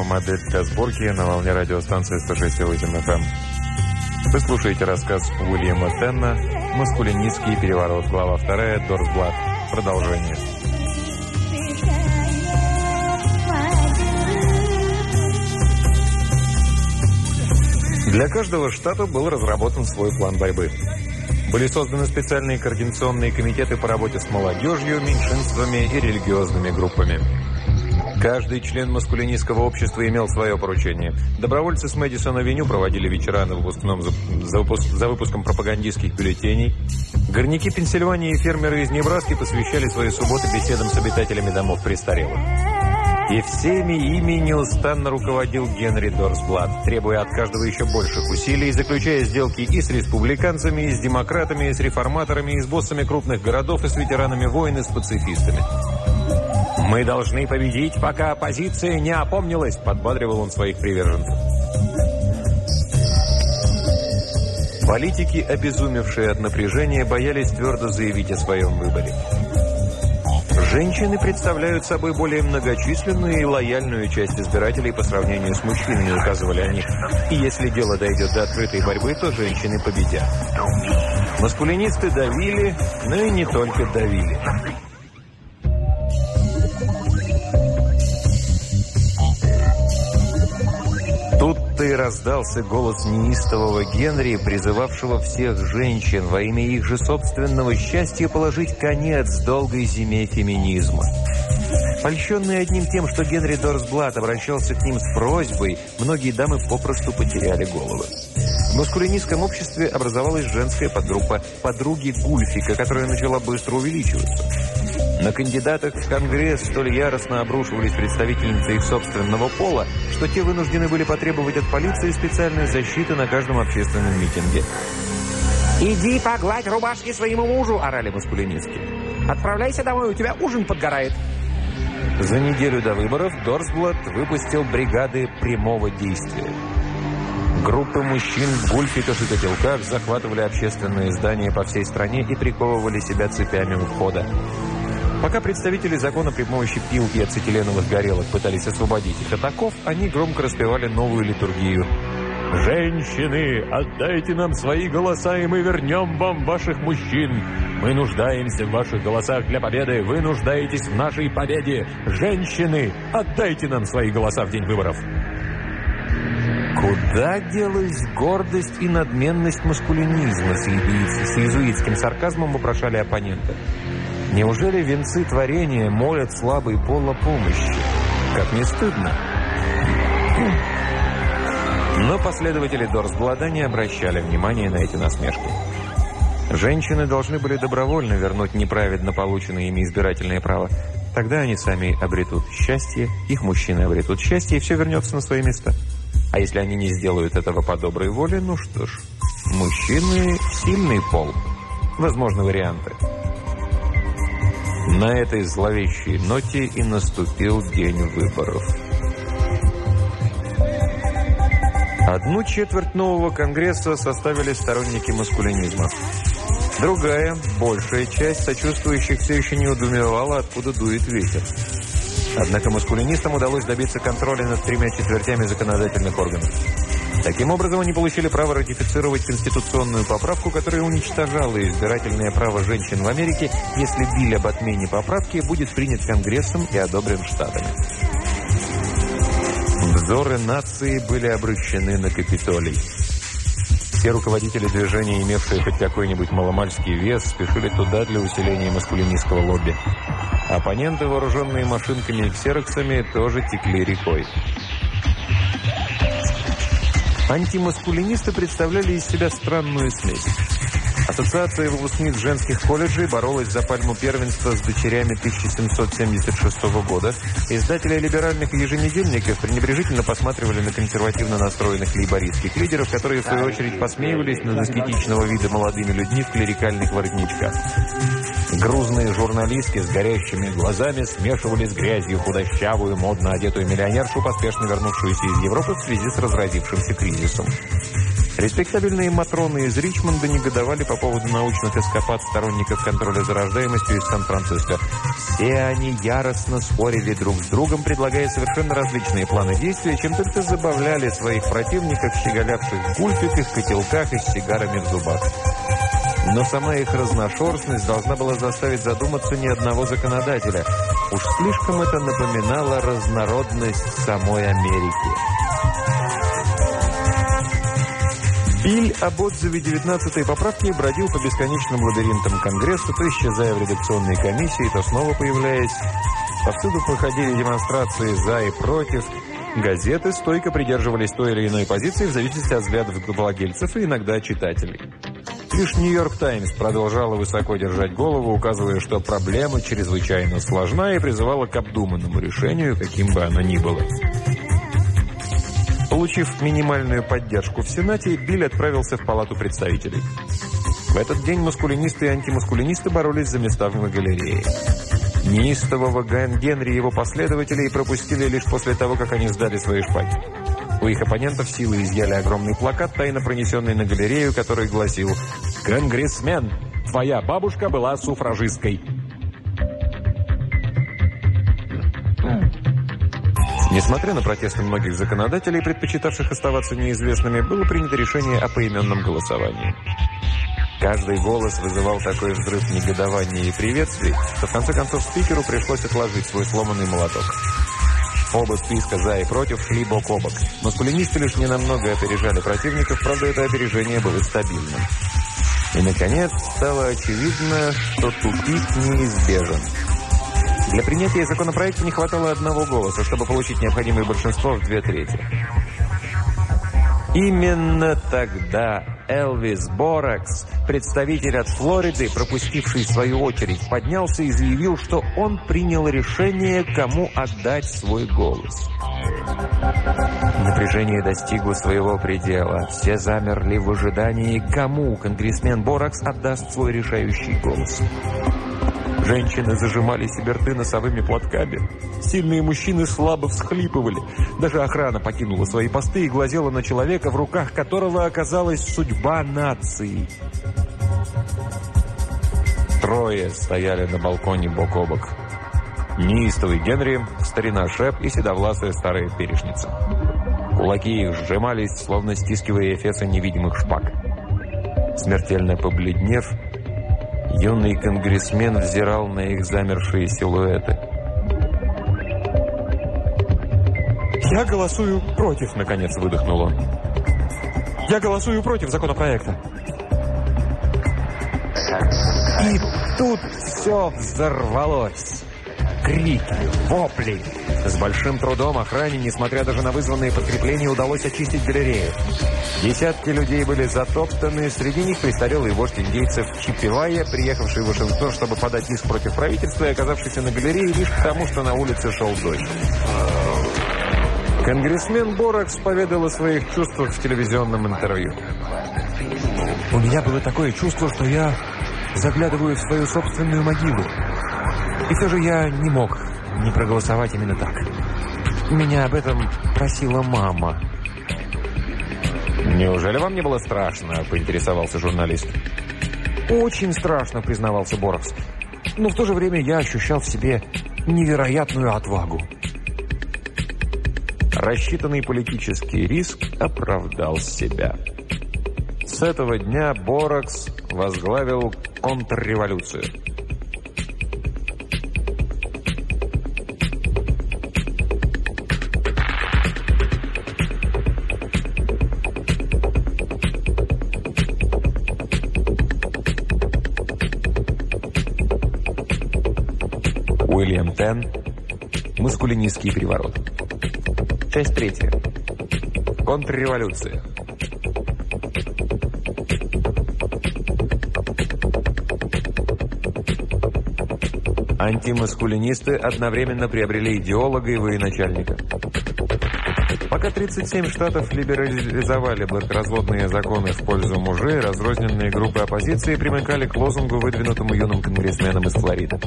Speaker 1: Модель для сборки на волне радиостанции 106.8 FM. Вы слушаете рассказ Уильяма Тенна «Маскулинистский переворот», глава 2, Дорсблат. Продолжение. Для каждого штата был разработан свой план борьбы. Были созданы специальные координационные комитеты по работе с молодежью, меньшинствами и религиозными группами. Каждый член маскулинистского общества имел свое поручение. Добровольцы с Мэдисон-авеню проводили вечера на выпускном за, за, выпуск, за выпуском пропагандистских бюллетеней. Горняки Пенсильвании и фермеры из Небраски посвящали свои субботы беседам с обитателями домов престарелых. И всеми ими неустанно руководил Генри Дорсблад, требуя от каждого еще больших усилий, заключая сделки и с республиканцами, и с демократами, и с реформаторами, и с боссами крупных городов, и с ветеранами войн, и с пацифистами. «Мы должны победить, пока оппозиция не опомнилась», — подбадривал он своих приверженцев. Политики, обезумевшие от напряжения, боялись твердо заявить о своем выборе. Женщины представляют собой более многочисленную и лояльную часть избирателей по сравнению с мужчинами, указывали они. И если дело дойдет до открытой борьбы, то женщины победят. Маскулинисты давили, но и не только давили. Тут-то и раздался голос неистового Генри, призывавшего всех женщин во имя их же собственного счастья положить конец долгой зиме феминизма. Польщенные одним тем, что Генри Дорсблат обращался к ним с просьбой, многие дамы попросту потеряли головы. В маскулинистском обществе образовалась женская подгруппа «Подруги Гульфика», которая начала быстро увеличиваться. На кандидатах в Конгресс столь яростно обрушивались представительницы их собственного пола, что те вынуждены были потребовать от полиции специальной защиты на каждом общественном митинге.
Speaker 3: «Иди погладь рубашки своему мужу!» – орали маскулинистки. «Отправляйся домой, у тебя ужин подгорает!»
Speaker 1: За неделю до выборов Дорсблат выпустил бригады прямого действия. Группы мужчин в гульфиках и котелках захватывали общественные здания по всей стране и приковывали себя цепями у входа. Пока представители закона при помощи пил и ацетиленовых горелок пытались освободить их от оков, они громко распевали новую литургию. «Женщины, отдайте нам свои голоса, и мы вернем вам ваших мужчин! Мы нуждаемся в ваших голосах для победы, вы нуждаетесь в нашей победе! Женщины, отдайте нам свои голоса в день выборов!» Куда делась гордость и надменность маскулинизма с, иезуитским сарказмом вопрошали оппоненты. Неужели венцы творения молят слабый пол о помощи? Как не стыдно? Но последователи Дорсблада не обращали внимания на эти насмешки. Женщины должны были добровольно вернуть неправедно полученное ими избирательное право. Тогда они сами обретут счастье, их мужчины обретут счастье, и все вернется на свои места. А если они не сделают этого по доброй воле, ну что ж, мужчины – сильный пол. Возможны варианты. На этой зловещей ноте и наступил день выборов. Одну четверть нового Конгресса составили сторонники маскулинизма. Другая, большая часть сочувствующих все еще не удумевала, откуда дует ветер. Однако маскулинистам удалось добиться контроля над тремя четвертями законодательных органов. Таким образом, они получили право ратифицировать конституционную поправку, которая уничтожала избирательное право женщин в Америке, если биль об отмене поправки будет принят Конгрессом и одобрен Штатами. Взоры нации были обращены на Капитолий. Все руководители движения, имевшие хоть какой-нибудь маломальский вес, спешили туда для усиления маскулинистского лобби. Оппоненты, вооруженные машинками и ксероксами, тоже текли рекой. Антимаскулинисты представляли из себя странную смесь. Ассоциация выпускниц женских колледжей боролась за пальму первенства с дочерями 1776 года. Издатели либеральных еженедельников пренебрежительно посматривали на консервативно настроенных лейбористских лидеров, которые, в свою очередь, посмеивались над аскетичного вида молодыми людьми в клерикальных воротничках. Грузные журналистки с горящими глазами смешивали с грязью худощавую, модно одетую миллионершу, поспешно вернувшуюся из Европы в связи с разразившимся кризисом. Респектабельные матроны из Ричмонда негодовали по поводу научных эскапад сторонников контроля за рождаемостью из Сан-Франциско. Все они яростно спорили друг с другом, предлагая совершенно различные планы действия, чем только забавляли своих противников, щеголявших в гульфиках, котелках и с сигарами в зубах. Но сама их разношерстность должна была заставить задуматься ни одного законодателя. Уж слишком это напоминало разнородность самой Америки. Биль об отзыве 19-й поправки бродил по бесконечным лабиринтам Конгресса, то исчезая в редакционной комиссии, то снова появляясь. Повсюду проходили демонстрации «за» и «против». Газеты стойко придерживались той или иной позиции в зависимости от взглядов владельцев и иногда читателей. Лишь «Нью-Йорк Таймс» продолжала высоко держать голову, указывая, что проблема чрезвычайно сложна и призывала к обдуманному решению, каким бы оно ни было. Получив минимальную поддержку в Сенате, Билл отправился в Палату представителей. В этот день маскулинисты и антимаскулинисты боролись за места в галерее. Неистового Генри и его последователей пропустили лишь после того, как они сдали свои шпаги. У их оппонентов силы изъяли огромный плакат, тайно пронесенный на галерею, который гласил «Конгрессмен, твоя бабушка была суфражисткой». Несмотря на протесты многих законодателей, предпочитавших оставаться неизвестными, было принято решение о поименном голосовании. Каждый голос вызывал такой взрыв негодования и приветствий, что в конце концов спикеру пришлось отложить свой сломанный молоток. Оба списка «за» и «против» шли бок о бок. Маскулинисты лишь ненамного опережали противников, правда, это опережение было стабильным. И, наконец, стало очевидно, что тупик неизбежен. Для принятия законопроекта не хватало одного голоса, чтобы получить необходимое большинство в две трети. Именно тогда Элвис Боракс, представитель от Флориды, пропустивший свою очередь, поднялся и заявил, что он принял решение, кому отдать свой голос. Напряжение достигло своего предела. Все замерли в ожидании, кому конгрессмен Боракс отдаст свой решающий голос. Женщины зажимали себе рты носовыми платками. Сильные мужчины слабо всхлипывали. Даже охрана покинула свои посты и глазела на человека, в руках которого оказалась судьба нации. Трое стояли на балконе бок о бок. Неистовый Генри, старина Шеп и седовласая старая перешница. Кулаки их сжимались, словно стискивая эфесы невидимых шпаг. Смертельно побледнев, Юный конгрессмен взирал на их замершие силуэты. «Я голосую против», — наконец выдохнул он. «Я голосую против законопроекта». И тут все взорвалось. Крики, вопли. С большим трудом охране, несмотря даже на вызванные подкрепления, удалось очистить галерею. Десятки людей были затоптаны, среди них престарелый вождь индейцев Чипивая, приехавший в Вашингтон, чтобы подать иск против правительства и оказавшийся на галерее лишь потому, что на улице шел дождь. Конгрессмен Боракс поведал о своих чувствах в телевизионном интервью. «У меня было такое чувство, что я заглядываю в свою собственную могилу. И все же я не мог не проголосовать именно так. Меня об этом просила мама». «Неужели вам не было страшно?» – поинтересовался журналист. «Очень страшно», – признавался Борокс. «Но в то же время я ощущал в себе невероятную отвагу». Рассчитанный политический риск оправдал себя. С этого дня Борокс возглавил контрреволюцию. Уильям Тен. Маскулинистский переворот. Часть третья. Контрреволюция. Антимаскулинисты одновременно приобрели идеолога и военачальника. Пока 37 штатов либерализовали бракоразводные законы в пользу мужей, разрозненные группы оппозиции примыкали к лозунгу, выдвинутому юным конгрессменом из Флориды.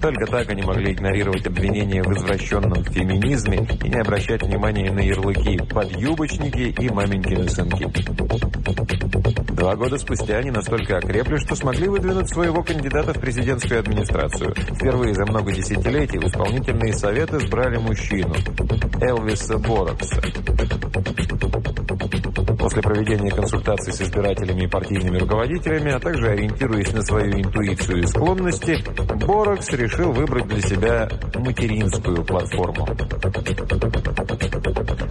Speaker 1: Только так они могли игнорировать обвинения в извращенном феминизме и не обращать внимания на ярлыки «подъюбочники» и «маменькины сынки». Два года спустя они настолько окрепли, что смогли выдвинуть своего кандидата в президентскую администрацию. Впервые за много десятилетий в исполнительные советы сбрали мужчину – Элвиса Борокса. После проведения консультаций с избирателями и партийными руководителями, а также ориентируясь на свою интуицию и склонности, Борокс решил выбрать для себя материнскую платформу.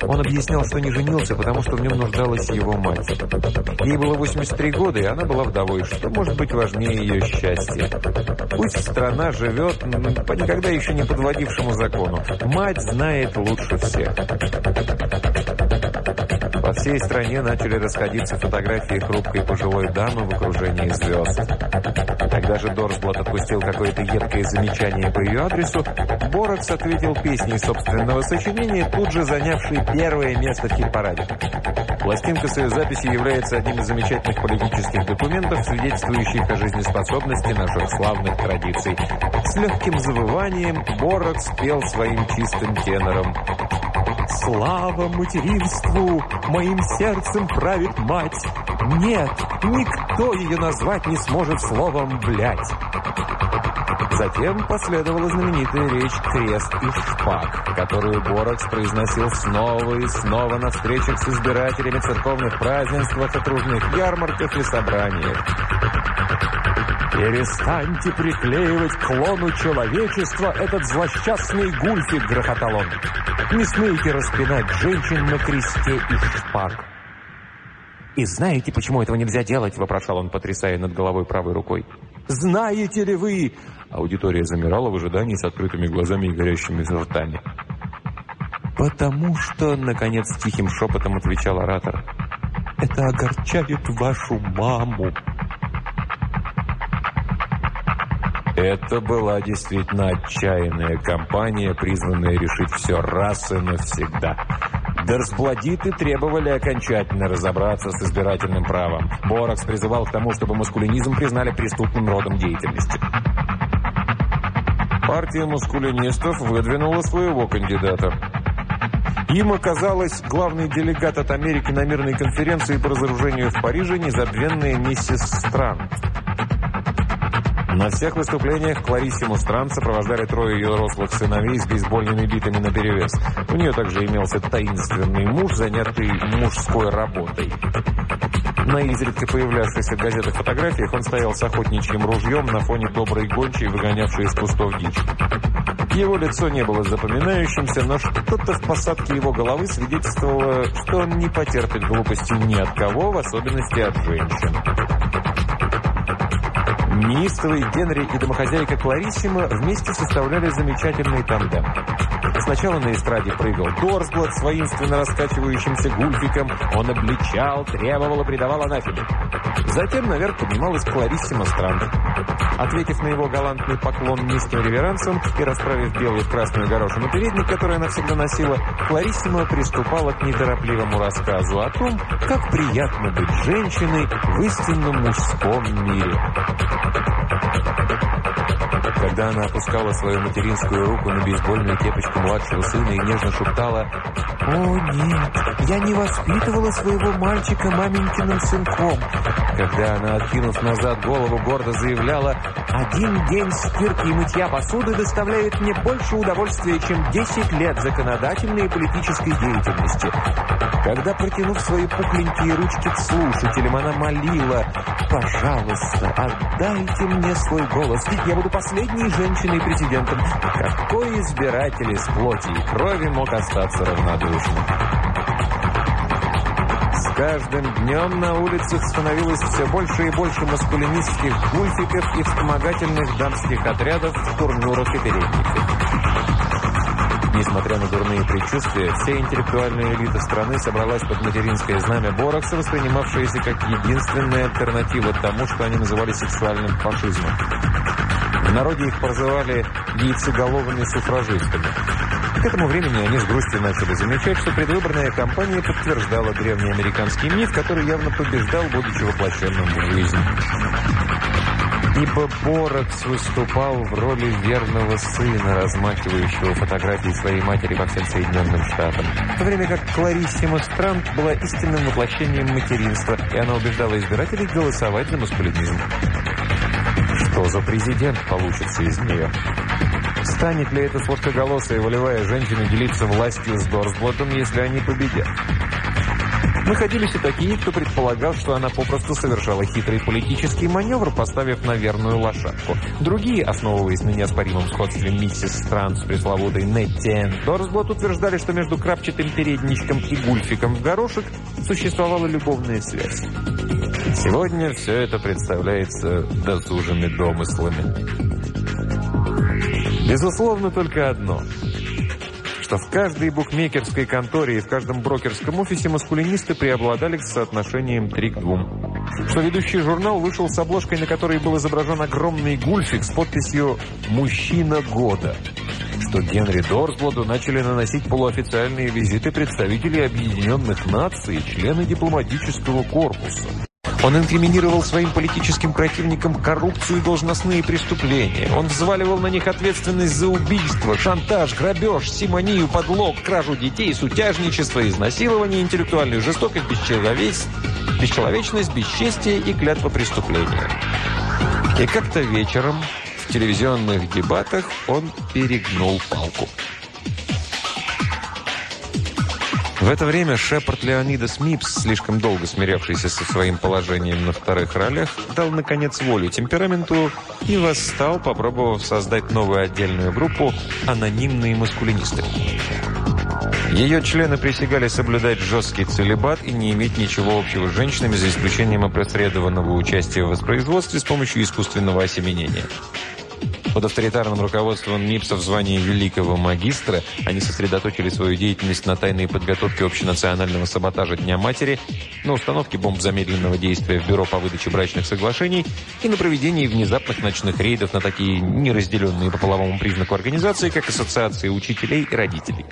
Speaker 1: Он объяснял, что не женился, потому что в нем нуждалась его мать. Ей было 83 года, и она была вдовой, что может быть важнее ее счастья. Пусть страна живет по никогда еще не подводившему закону. Мать знает лучше всех. По всей стране начали расходиться фотографии хрупкой пожилой дамы в окружении звезд. Когда же Дорсблот отпустил какое-то едкое замечание по ее адресу, Борокс ответил песней собственного сочинения, тут же занявшей первое место в хит-параде. Пластинка с ее записью является одним из замечательных политических документов, свидетельствующих о жизнеспособности наших славных традиций. С легким завыванием Борокс пел своим чистым тенором. Слава материнству! Моим сердцем правит мать! Нет, никто ее назвать не сможет словом «блядь». Затем последовала знаменитая речь «Крест и шпак», которую Борокс произносил снова и снова на встречах с избирателями, церковных празднествах, окружных ярмарках и собраниях. «Перестаньте приклеивать к клону человечества этот злосчастный гульфик», — грохотал он. «Не смейте распинать женщин на кресте и шпаг». «И знаете, почему этого нельзя делать?» — вопрошал он, потрясая над головой правой рукой. «Знаете ли вы...» Аудитория замирала в ожидании с открытыми глазами и горящими ртами. «Потому что, — наконец, тихим шепотом отвечал оратор, — это огорчает вашу маму». Это была действительно отчаянная кампания, призванная решить все раз и навсегда. Дерсплодиты требовали окончательно разобраться с избирательным правом. Борокс призывал к тому, чтобы маскулинизм признали преступным родом деятельности. Партия маскулинистов выдвинула своего кандидата. Им оказалась главный делегат от Америки на мирной конференции по разоружению в Париже незабвенная миссис Стран. На всех выступлениях Клариссиму Стран сопровождали трое ее рослых сыновей с бейсбольными битами наперевес. У нее также имелся таинственный муж, занятый мужской работой. На изредка появлявшихся в газетах фотографиях он стоял с охотничьим ружьем на фоне доброй гончей, выгонявшей из кустов дичь. Его лицо не было запоминающимся, но что-то в посадке его головы свидетельствовало, что он не потерпит глупости ни от кого, в особенности от женщин. Неистовый Генри и домохозяйка Клариссима вместе составляли замечательный тандем. Сначала на эстраде прыгал Дорсблот с воинственно раскачивающимся гульфиком. Он обличал, требовал и придавал анафеме. Затем наверх поднималась Клариссима Странд. Ответив на его галантный поклон низким реверансом и расправив белый в красную горошину передник, который она всегда носила, Клариссима приступала к неторопливому рассказу о том, как приятно быть женщиной в истинном мужском мире. Когда она опускала свою материнскую руку на бейсбольную кепочку младшего сына и нежно шептала «О, нет, я не воспитывала своего мальчика маменькиным сынком». Когда она, откинув назад голову, гордо заявляла «Один день стирки и мытья посуды доставляет мне больше удовольствия, чем 10 лет законодательной и политической деятельности». Когда, протянув свои пухленькие ручки к слушателям, она молила «Пожалуйста, отдайте мне свой голос, я буду последней женщиной-президентом». Какой избиратель из плоти и крови мог остаться равнодушным? С каждым днем на улицах становилось все больше и больше маскулинистских гульфиков и вспомогательных дамских отрядов в турнюрах и передниках. Несмотря на дурные предчувствия, вся интеллектуальная элита страны собралась под материнское знамя Борокса, воспринимавшееся как единственная альтернатива тому, что они называли сексуальным фашизмом. В народе их прозывали яйцеголовыми суфражистами. К этому времени они с грустью начали замечать, что предвыборная кампания подтверждала древний американский миф, который явно побеждал, будучи воплощенным в жизнь. Ибо Борокс выступал в роли верного сына, размахивающего фотографии своей матери по всем Соединенным Штатам. В то время как Клариссима Странт была истинным воплощением материнства, и она убеждала избирателей голосовать за маскулинизм. Что за президент получится из нее? Станет ли эта сладкоголосая волевая женщина делиться властью с Дорсблотом, если они победят? Находились и такие, кто предполагал, что она попросту совершала хитрый политический маневр, поставив на верную лошадку. Другие, основываясь на неоспоримом сходстве миссис Стран с пресловутой Нетти Дорсблот, утверждали, что между крапчатым передничком и гульфиком в горошек существовала любовная связь. Сегодня все это представляется досужими домыслами. Безусловно, только одно – что в каждой букмекерской конторе и в каждом брокерском офисе маскулинисты преобладали с соотношением 3 к 2. Что ведущий журнал вышел с обложкой, на которой был изображен огромный гульфик с подписью «Мужчина года». Что Генри Дорсблоду начали наносить полуофициальные визиты представителей Объединенных Наций, члены дипломатического корпуса. Он инкриминировал своим политическим противникам коррупцию и должностные преступления. Он взваливал на них ответственность за убийство, шантаж, грабеж, симонию, подлог, кражу детей, сутяжничество, изнасилование, интеллектуальную жестокость, бесчеловечность, бесчеловечность, бесчестие и клятва преступления. И как-то вечером в телевизионных дебатах он перегнул палку. В это время Шепард Леонидас Мипс, слишком долго смирявшийся со своим положением на вторых ролях, дал, наконец, волю темпераменту и восстал, попробовав создать новую отдельную группу «Анонимные маскулинисты». Ее члены присягали соблюдать жесткий целебат и не иметь ничего общего с женщинами, за исключением опосредованного участия в воспроизводстве с помощью искусственного осеменения. Под авторитарным руководством НИПСа в звании великого магистра они сосредоточили свою деятельность на тайной подготовке общенационального саботажа Дня Матери, на установке бомб замедленного действия в Бюро по выдаче брачных соглашений и на проведении внезапных ночных рейдов на такие неразделенные по половому признаку организации, как Ассоциации учителей и родителей.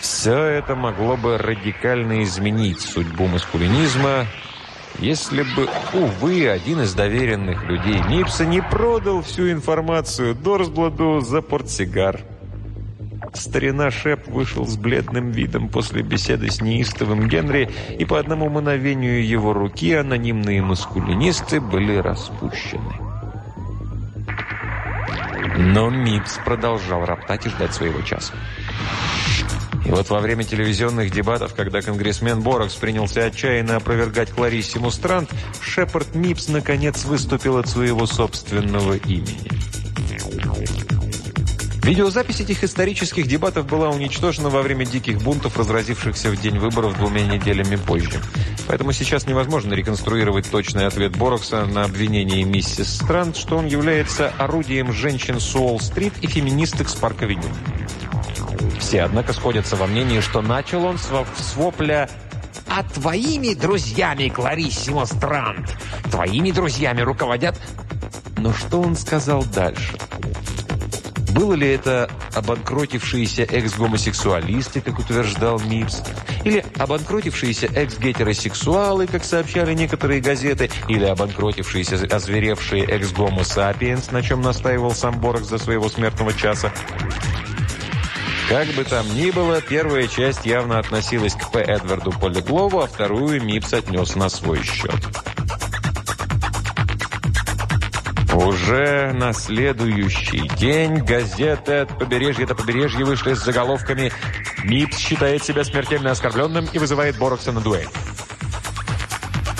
Speaker 1: Все это могло бы радикально изменить судьбу маскулинизма, если бы, увы, один из доверенных людей Мипса не продал всю информацию Дорсбладу за портсигар. Старина Шеп вышел с бледным видом после беседы с неистовым Генри, и по одному мановению его руки анонимные маскулинисты были распущены. Но Мипс продолжал роптать и ждать своего часа. И вот во время телевизионных дебатов, когда конгрессмен Борокс принялся отчаянно опровергать Клариссиму Странт, Шепард Мипс наконец выступил от своего собственного имени. Видеозапись этих исторических дебатов была уничтожена во время диких бунтов, разразившихся в день выборов двумя неделями позже. Поэтому сейчас невозможно реконструировать точный ответ Борокса на обвинение миссис Странт, что он является орудием женщин с Уолл-стрит и феминисток с Парк-авеню. Все, однако, сходятся во мнении, что начал он с, с вопля «А твоими друзьями, Клариссимо Странт, твоими друзьями руководят...» Но что он сказал дальше? Было ли это обанкротившиеся экс-гомосексуалисты, как утверждал Мипс? Или обанкротившиеся экс-гетеросексуалы, как сообщали некоторые газеты? Или обанкротившиеся озверевшие экс-гомо-сапиенс, на чем настаивал сам Борокс до своего смертного часа? Как бы там ни было, первая часть явно относилась к П. Эдварду Полиглову, а вторую Мипс отнес на свой счет. Уже на следующий день газеты от побережья до побережья вышли с заголовками «Мипс считает себя смертельно оскорбленным и вызывает Борокса на дуэль».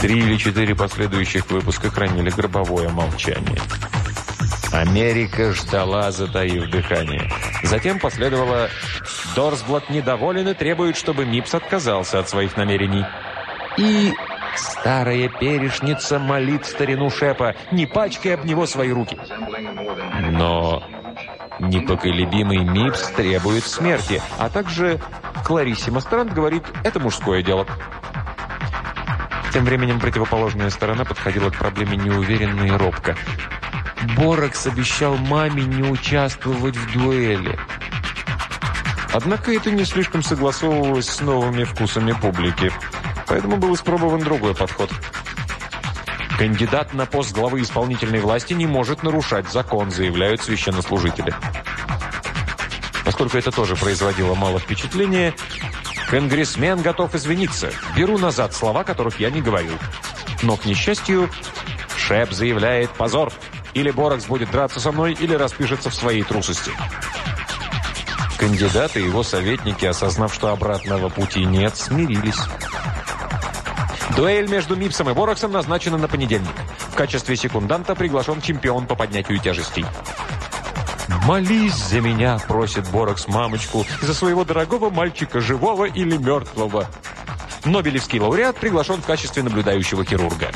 Speaker 1: Три или четыре последующих выпуска хранили гробовое молчание. Америка ждала, затаив дыхание. Затем последовало «Дорсблат недоволен и требует, чтобы МИПС отказался от своих намерений». И старая перешница молит старину Шепа, не пачкай об него свои руки. Но непоколебимый МИПС требует смерти, а также Кларисе Мастрант говорит «это мужское дело». Тем временем противоположная сторона подходила к проблеме неуверенно и робко. Боракс обещал маме не участвовать в дуэли. Однако это не слишком согласовывалось с новыми вкусами публики. Поэтому был испробован другой подход. Кандидат на пост главы исполнительной власти не может нарушать закон, заявляют священнослужители. Поскольку это тоже производило мало впечатления, конгрессмен готов извиниться. Беру назад слова, которых я не говорил. Но, к несчастью, Шеп заявляет «позор». Или Боракс будет драться со мной, или распишется в своей трусости. Кандидаты и его советники, осознав, что обратного пути нет, смирились. Дуэль между Мипсом и Бораксом назначена на понедельник. В качестве секунданта приглашен чемпион по поднятию тяжестей. «Молись за меня», — просит Боракс мамочку, «за своего дорогого мальчика, живого или мертвого». Нобелевский лауреат приглашен в качестве наблюдающего хирурга.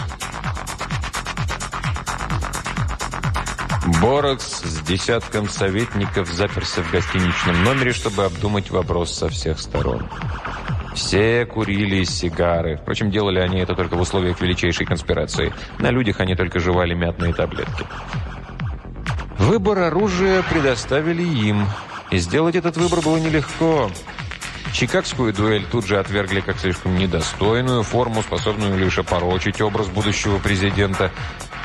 Speaker 1: Боракс с десятком советников заперся в гостиничном номере, чтобы обдумать вопрос со всех сторон. Все курили сигары. Впрочем, делали они это только в условиях величайшей конспирации. На людях они только жевали мятные таблетки. Выбор оружия предоставили им. И сделать этот выбор было нелегко. Чикагскую дуэль тут же отвергли как слишком недостойную форму, способную лишь опорочить образ будущего президента.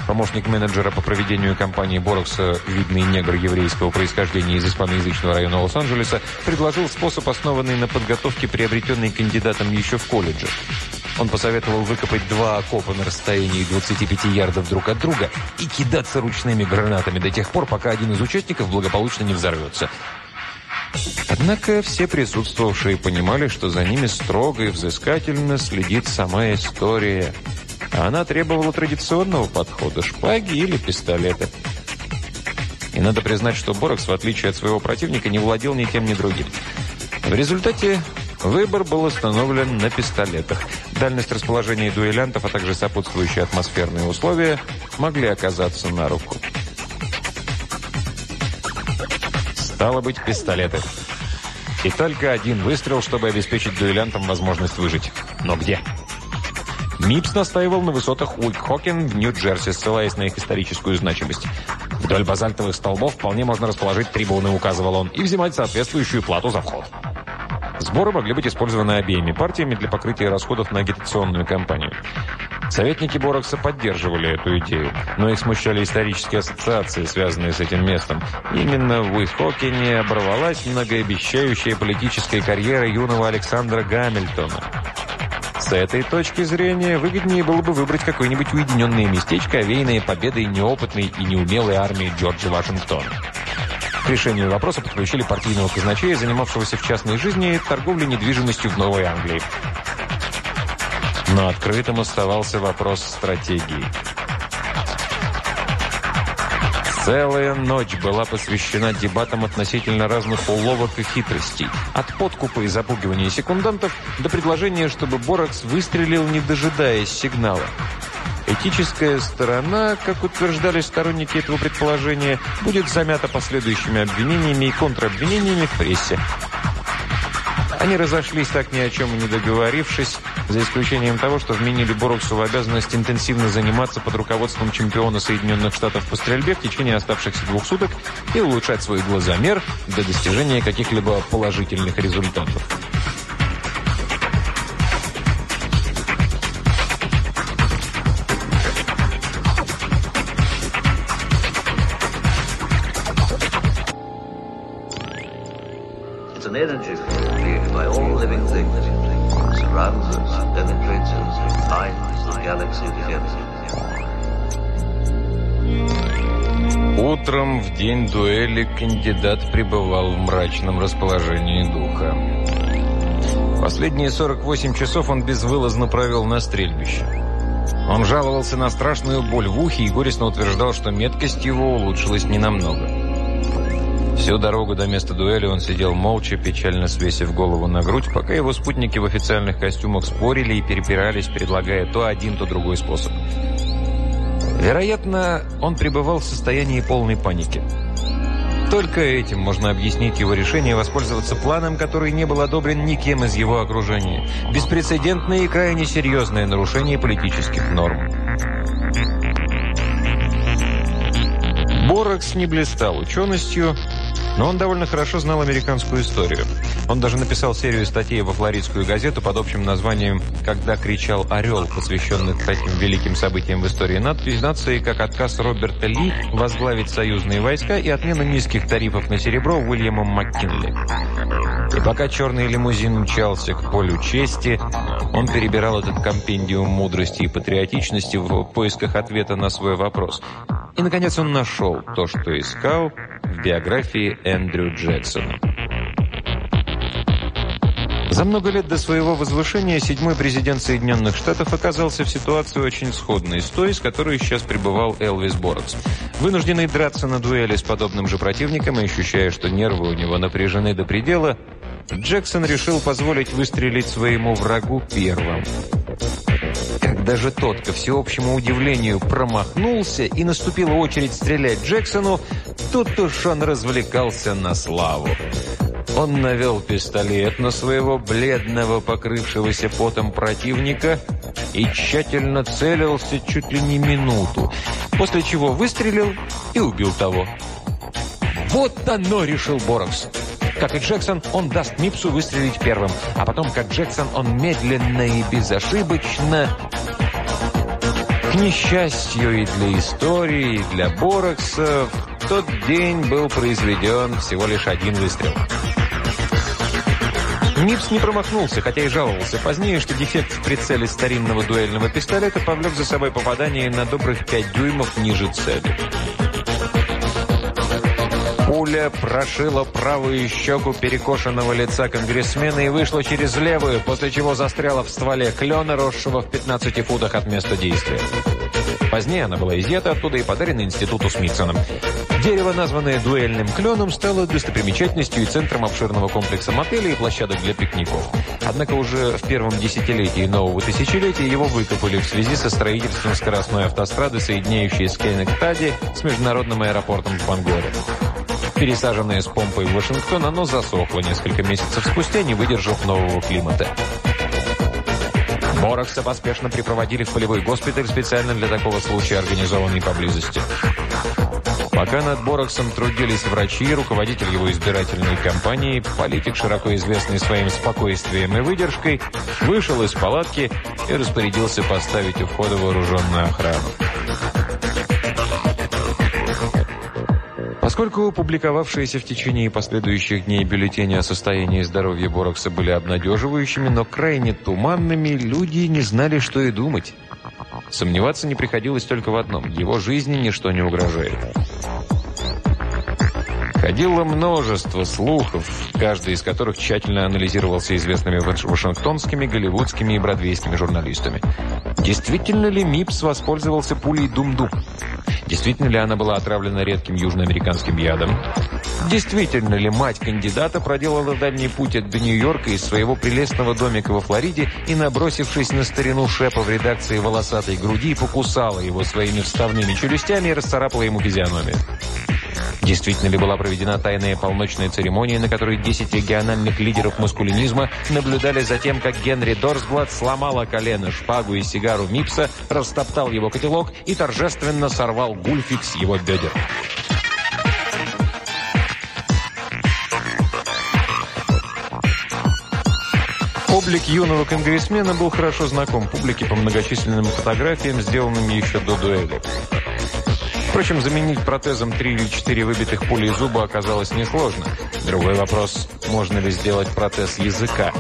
Speaker 1: Помощник менеджера по проведению кампании Борокса, видный негр еврейского происхождения из испаноязычного района Лос-Анджелеса, предложил способ, основанный на подготовке, приобретенной кандидатом еще в колледже. Он посоветовал выкопать два окопа на расстоянии 25 ярдов друг от друга и кидаться ручными гранатами до тех пор, пока один из участников благополучно не взорвется. Однако все присутствовавшие понимали, что за ними строго и взыскательно следит сама история – она требовала традиционного подхода – шпаги или пистолета. И надо признать, что Борокс, в отличие от своего противника, не владел ни тем, ни другим. В результате выбор был установлен на пистолетах. Дальность расположения дуэлянтов, а также сопутствующие атмосферные условия могли оказаться на руку. Стало быть, пистолеты. И только один выстрел, чтобы обеспечить дуэлянтам возможность выжить. Но где? Где? Мипс настаивал на высотах Уихокен в Нью-Джерси, ссылаясь на их историческую значимость. Вдоль базальтовых столбов вполне можно расположить трибуны, указывал он, и взимать соответствующую плату за вход. Сборы могли быть использованы обеими партиями для покрытия расходов на агитационную кампанию. Советники Борокса поддерживали эту идею, но их смущали исторические ассоциации, связанные с этим местом. Именно в Уихокене оборвалась многообещающая политическая карьера юного Александра Гамильтона. С этой точки зрения выгоднее было бы выбрать какое-нибудь уединенное местечко, овеянное победой неопытной и неумелой армии Джорджа Вашингтона. К решению вопроса подключили партийного казначея, занимавшегося в частной жизни торговлей недвижимостью в Новой Англии. Но открытым оставался вопрос стратегии. Целая ночь была посвящена дебатам относительно разных уловок и хитростей. От подкупа и запугивания секундантов до предложения, чтобы Боракс выстрелил, не дожидаясь сигнала. Этическая сторона, как утверждали сторонники этого предположения, будет замята последующими обвинениями и контробвинениями в прессе. Они разошлись так ни о чем и не договорившись, за исключением того, что вменили Бороксу в обязанность интенсивно заниматься под руководством чемпиона Соединенных Штатов по стрельбе в течение оставшихся двух суток и улучшать свой глазомер до достижения каких-либо положительных результатов.
Speaker 4: Energy It surrounds us, penetrates us, binds the galaxy together.
Speaker 1: Утром, в день дуэли, кандидат пребывал в мрачном расположении духа. Последние 48 часов он безвылазно провел на стрельбище. Он жаловался на страшную боль в ухе и горестно утверждал, что меткость его улучшилась ненамного. Всю дорогу до места дуэли он сидел молча, печально свесив голову на грудь, пока его спутники в официальных костюмах спорили и перепирались, предлагая то один, то другой способ. Вероятно, он пребывал в состоянии полной паники. Только этим можно объяснить его решение воспользоваться планом, который не был одобрен никем из его окружения. Беспрецедентное и крайне серьезное нарушение политических норм. Боракс не блистал ученостью, но он довольно хорошо знал американскую историю. Он даже написал серию статей во флоридскую газету под общим названием «Когда кричал орел», посвященных таким великим событиям в истории нации, как отказ Роберта Ли возглавить союзные войска и отмена низких тарифов на серебро Уильямом Маккинли. И пока черный лимузин мчался к полю чести, он перебирал этот компендиум мудрости и патриотичности в поисках ответа на свой вопрос. И, наконец, он нашел то, что искал в биографии Эндрю Джексона. За много лет до своего возвышения седьмой президент Соединенных Штатов оказался в ситуации очень сходной с той, с которой сейчас пребывал Элвис Боракс. Вынужденный драться на дуэли с подобным же противником и ощущая, что нервы у него напряжены до предела, Джексон решил позволить выстрелить своему врагу первым. Когда же тот, ко всеобщему удивлению, промахнулся и наступила очередь стрелять Джексону, тут уж он развлекался на славу. Он навел пистолет на своего бледного, покрывшегося потом противника и тщательно целился чуть ли не минуту, после чего выстрелил и убил того. «Вот оно!» — решил Борокс. Как и Джексон, он даст Мипсу выстрелить первым, а потом, как Джексон, он медленно и безошибочно к несчастью и для истории, и для Борокса, в тот день был произведен всего лишь один выстрел. Мипс не промахнулся, хотя и жаловался позднее, что дефект в прицеле старинного дуэльного пистолета повлек за собой попадание на добрых 5 дюймов ниже цели. Пуля прошила правую щеку перекошенного лица конгрессмена и вышла через левую, после чего застряла в стволе клена, росшего в 15 футах от места действия. Позднее она была изъята оттуда и подарена институту Смитсоном. Дерево, названное дуэльным кленом, стало достопримечательностью и центром обширного комплекса мотелей и площадок для пикников. Однако уже в первом десятилетии нового тысячелетия его выкопали в связи со строительством скоростной автострады, соединяющей Скеннектади с международным аэропортом в Бангоре. Пересаженное с помпой в Вашингтон, оно засохло несколько месяцев спустя, не выдержав нового климата. Борокса поспешно припроводили в полевой госпиталь, специально для такого случая организованный поблизости. Пока над Бороксом трудились врачи, руководитель его избирательной кампании, политик, широко известный своим спокойствием и выдержкой, вышел из палатки и распорядился поставить у входа вооруженную охрану. Поскольку публиковавшиеся в течение последующих дней бюллетени о состоянии здоровья Борокса были обнадеживающими, но крайне туманными, люди не знали, что и думать. Сомневаться не приходилось только в одном – его жизни ничто не угрожает. Ходило множество слухов, каждый из которых тщательно анализировался известными вашингтонскими, голливудскими и бродвейскими журналистами. Действительно ли Мипс воспользовался пулей Дум-Дум? Действительно ли она была отравлена редким южноамериканским ядом? Действительно ли мать кандидата проделала дальний путь до Нью-Йорка из своего прелестного домика во Флориде и, набросившись на старину Шепа в редакции волосатой груди, покусала его своими вставными челюстями и расцарапала ему физиономию? Действительно ли была проведена тайная полночная церемония, на которой 10 региональных лидеров маскулинизма наблюдали за тем, как Генри Дорсблад сломала колено, шпагу и сигару Мипса, растоптал его котелок и торжественно сорвал гульфик с его бедер? Облик юного конгрессмена был хорошо знаком публике по многочисленным фотографиям, сделанным еще до дуэли. Впрочем, заменить протезом три или четыре выбитых пули зуба оказалось несложно. Другой вопрос, можно ли сделать протез языка?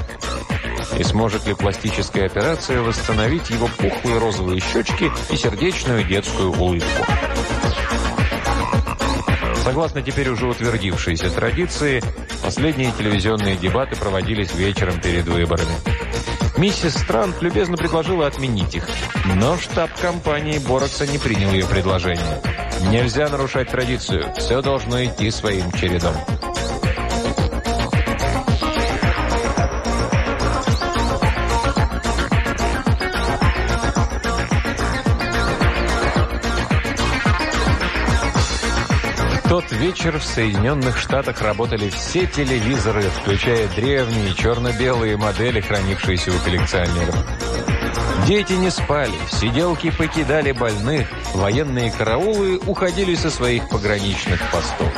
Speaker 1: И сможет ли пластическая операция восстановить его пухлые розовые щечки и сердечную детскую улыбку? Согласно теперь уже утвердившейся традиции, последние телевизионные дебаты проводились вечером перед выборами. Миссис Странт любезно предложила отменить их, но штаб компании Борокса не принял ее предложение. Нельзя нарушать традицию. Все должно идти своим чередом. Тот вечер в Соединенных Штатах работали все телевизоры, включая древние черно-белые модели, хранившиеся у коллекционеров. Дети не спали, сиделки покидали больных, военные караулы уходили со своих пограничных постов.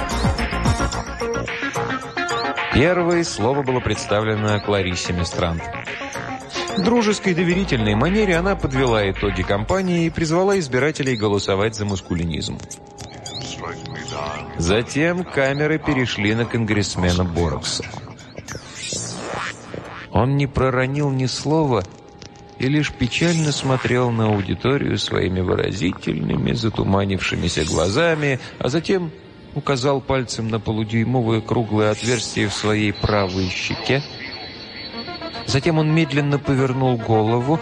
Speaker 1: Первое слово было представлено Кларисе Мистрант. В дружеской доверительной манере она подвела итоги кампании и призвала избирателей голосовать за мускулинизм. Затем камеры перешли на конгрессмена Борокса. Он не проронил ни слова и лишь печально смотрел на аудиторию своими выразительными, затуманившимися глазами, а затем указал пальцем на полудюймовое круглое отверстие в своей правой щеке. Затем он медленно повернул голову.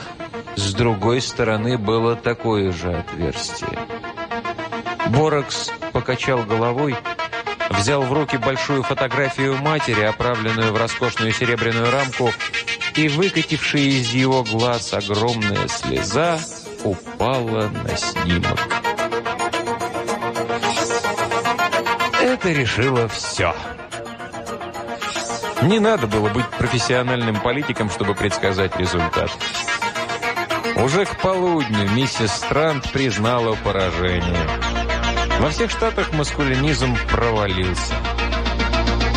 Speaker 1: С другой стороны было такое же отверстие. Боракс покачал головой, взял в руки большую фотографию матери, оправленную в роскошную серебряную рамку, и выкатившая из его глаз огромная слеза упала на снимок. Это решило все. Не надо было быть профессиональным политиком, чтобы предсказать результат. Уже к полудню миссис Странт признала поражение. Во всех штатах маскулинизм провалился.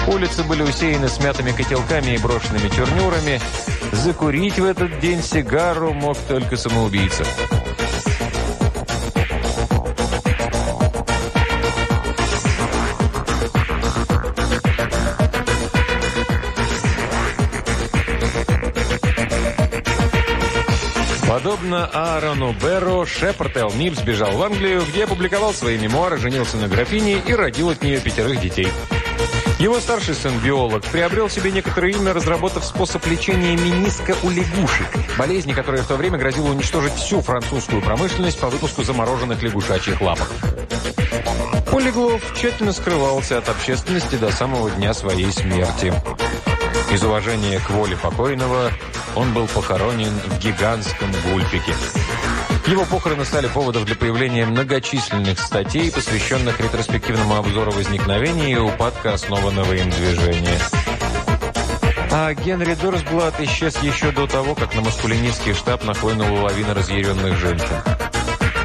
Speaker 1: Улицы были усеяны смятыми котелками и брошенными чернюрами. Закурить в этот день сигару мог только самоубийца. Подобно Аарону Берро, Шепард Эл Мипс сбежал в Англию, где опубликовал свои мемуары, женился на графине и родил от нее пятерых детей. Его старший сын, биолог, приобрел себе некоторое имя, разработав способ лечения мениска у лягушек, болезни, которая в то время грозила уничтожить всю французскую промышленность по выпуску замороженных лягушачьих лапок. Полиглов тщательно скрывался от общественности до самого дня своей смерти. Из уважения к воле покойного он был похоронен в гигантском гульпике. Его похороны стали поводом для появления многочисленных статей, посвященных ретроспективному обзору возникновения и упадка основанного им движения. А Генри Дорсблат исчез еще до того, как на маскулинистский штаб нахлынула лавина разъяренных женщин.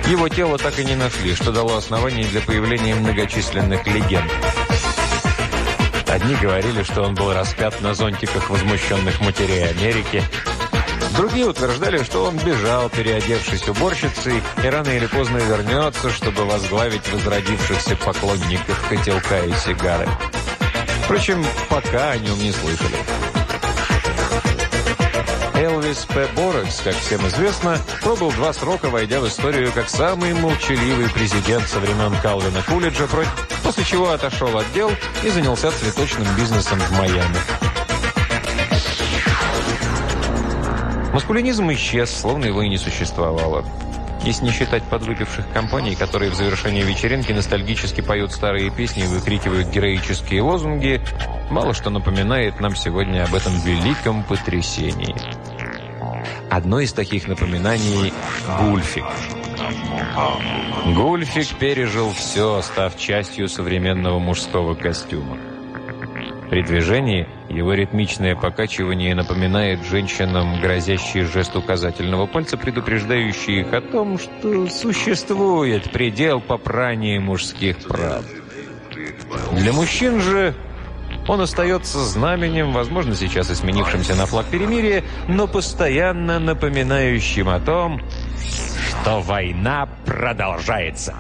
Speaker 1: Его тело так и не нашли, что дало основание для появления многочисленных легенд. Одни говорили, что он был распят на зонтиках возмущенных матерей Америки, Другие утверждали, что он бежал, переодевшись уборщицей, и рано или поздно вернется, чтобы возглавить возродившихся поклонников котелка и сигары. Впрочем, пока о нем не слышали. Элвис П. Борекс, как всем известно, пробыл два срока, войдя в историю как самый молчаливый президент со времен Калвина Кулиджа, после чего отошел от дел и занялся цветочным бизнесом в Майами. Маскулинизм исчез, словно его и не существовало. Если не считать подвыпивших компаний, которые в завершении вечеринки ностальгически поют старые песни и выкрикивают героические лозунги, мало что напоминает нам сегодня об этом великом потрясении. Одно из таких напоминаний – Гульфик. Гульфик пережил все, став частью современного мужского костюма. При движении его ритмичное покачивание напоминает женщинам грозящий жест указательного пальца, предупреждающий их о том, что существует предел попрания мужских прав. Для мужчин же он остается знаменем, возможно, сейчас и сменившимся на флаг перемирия, но постоянно напоминающим о том, что война продолжается.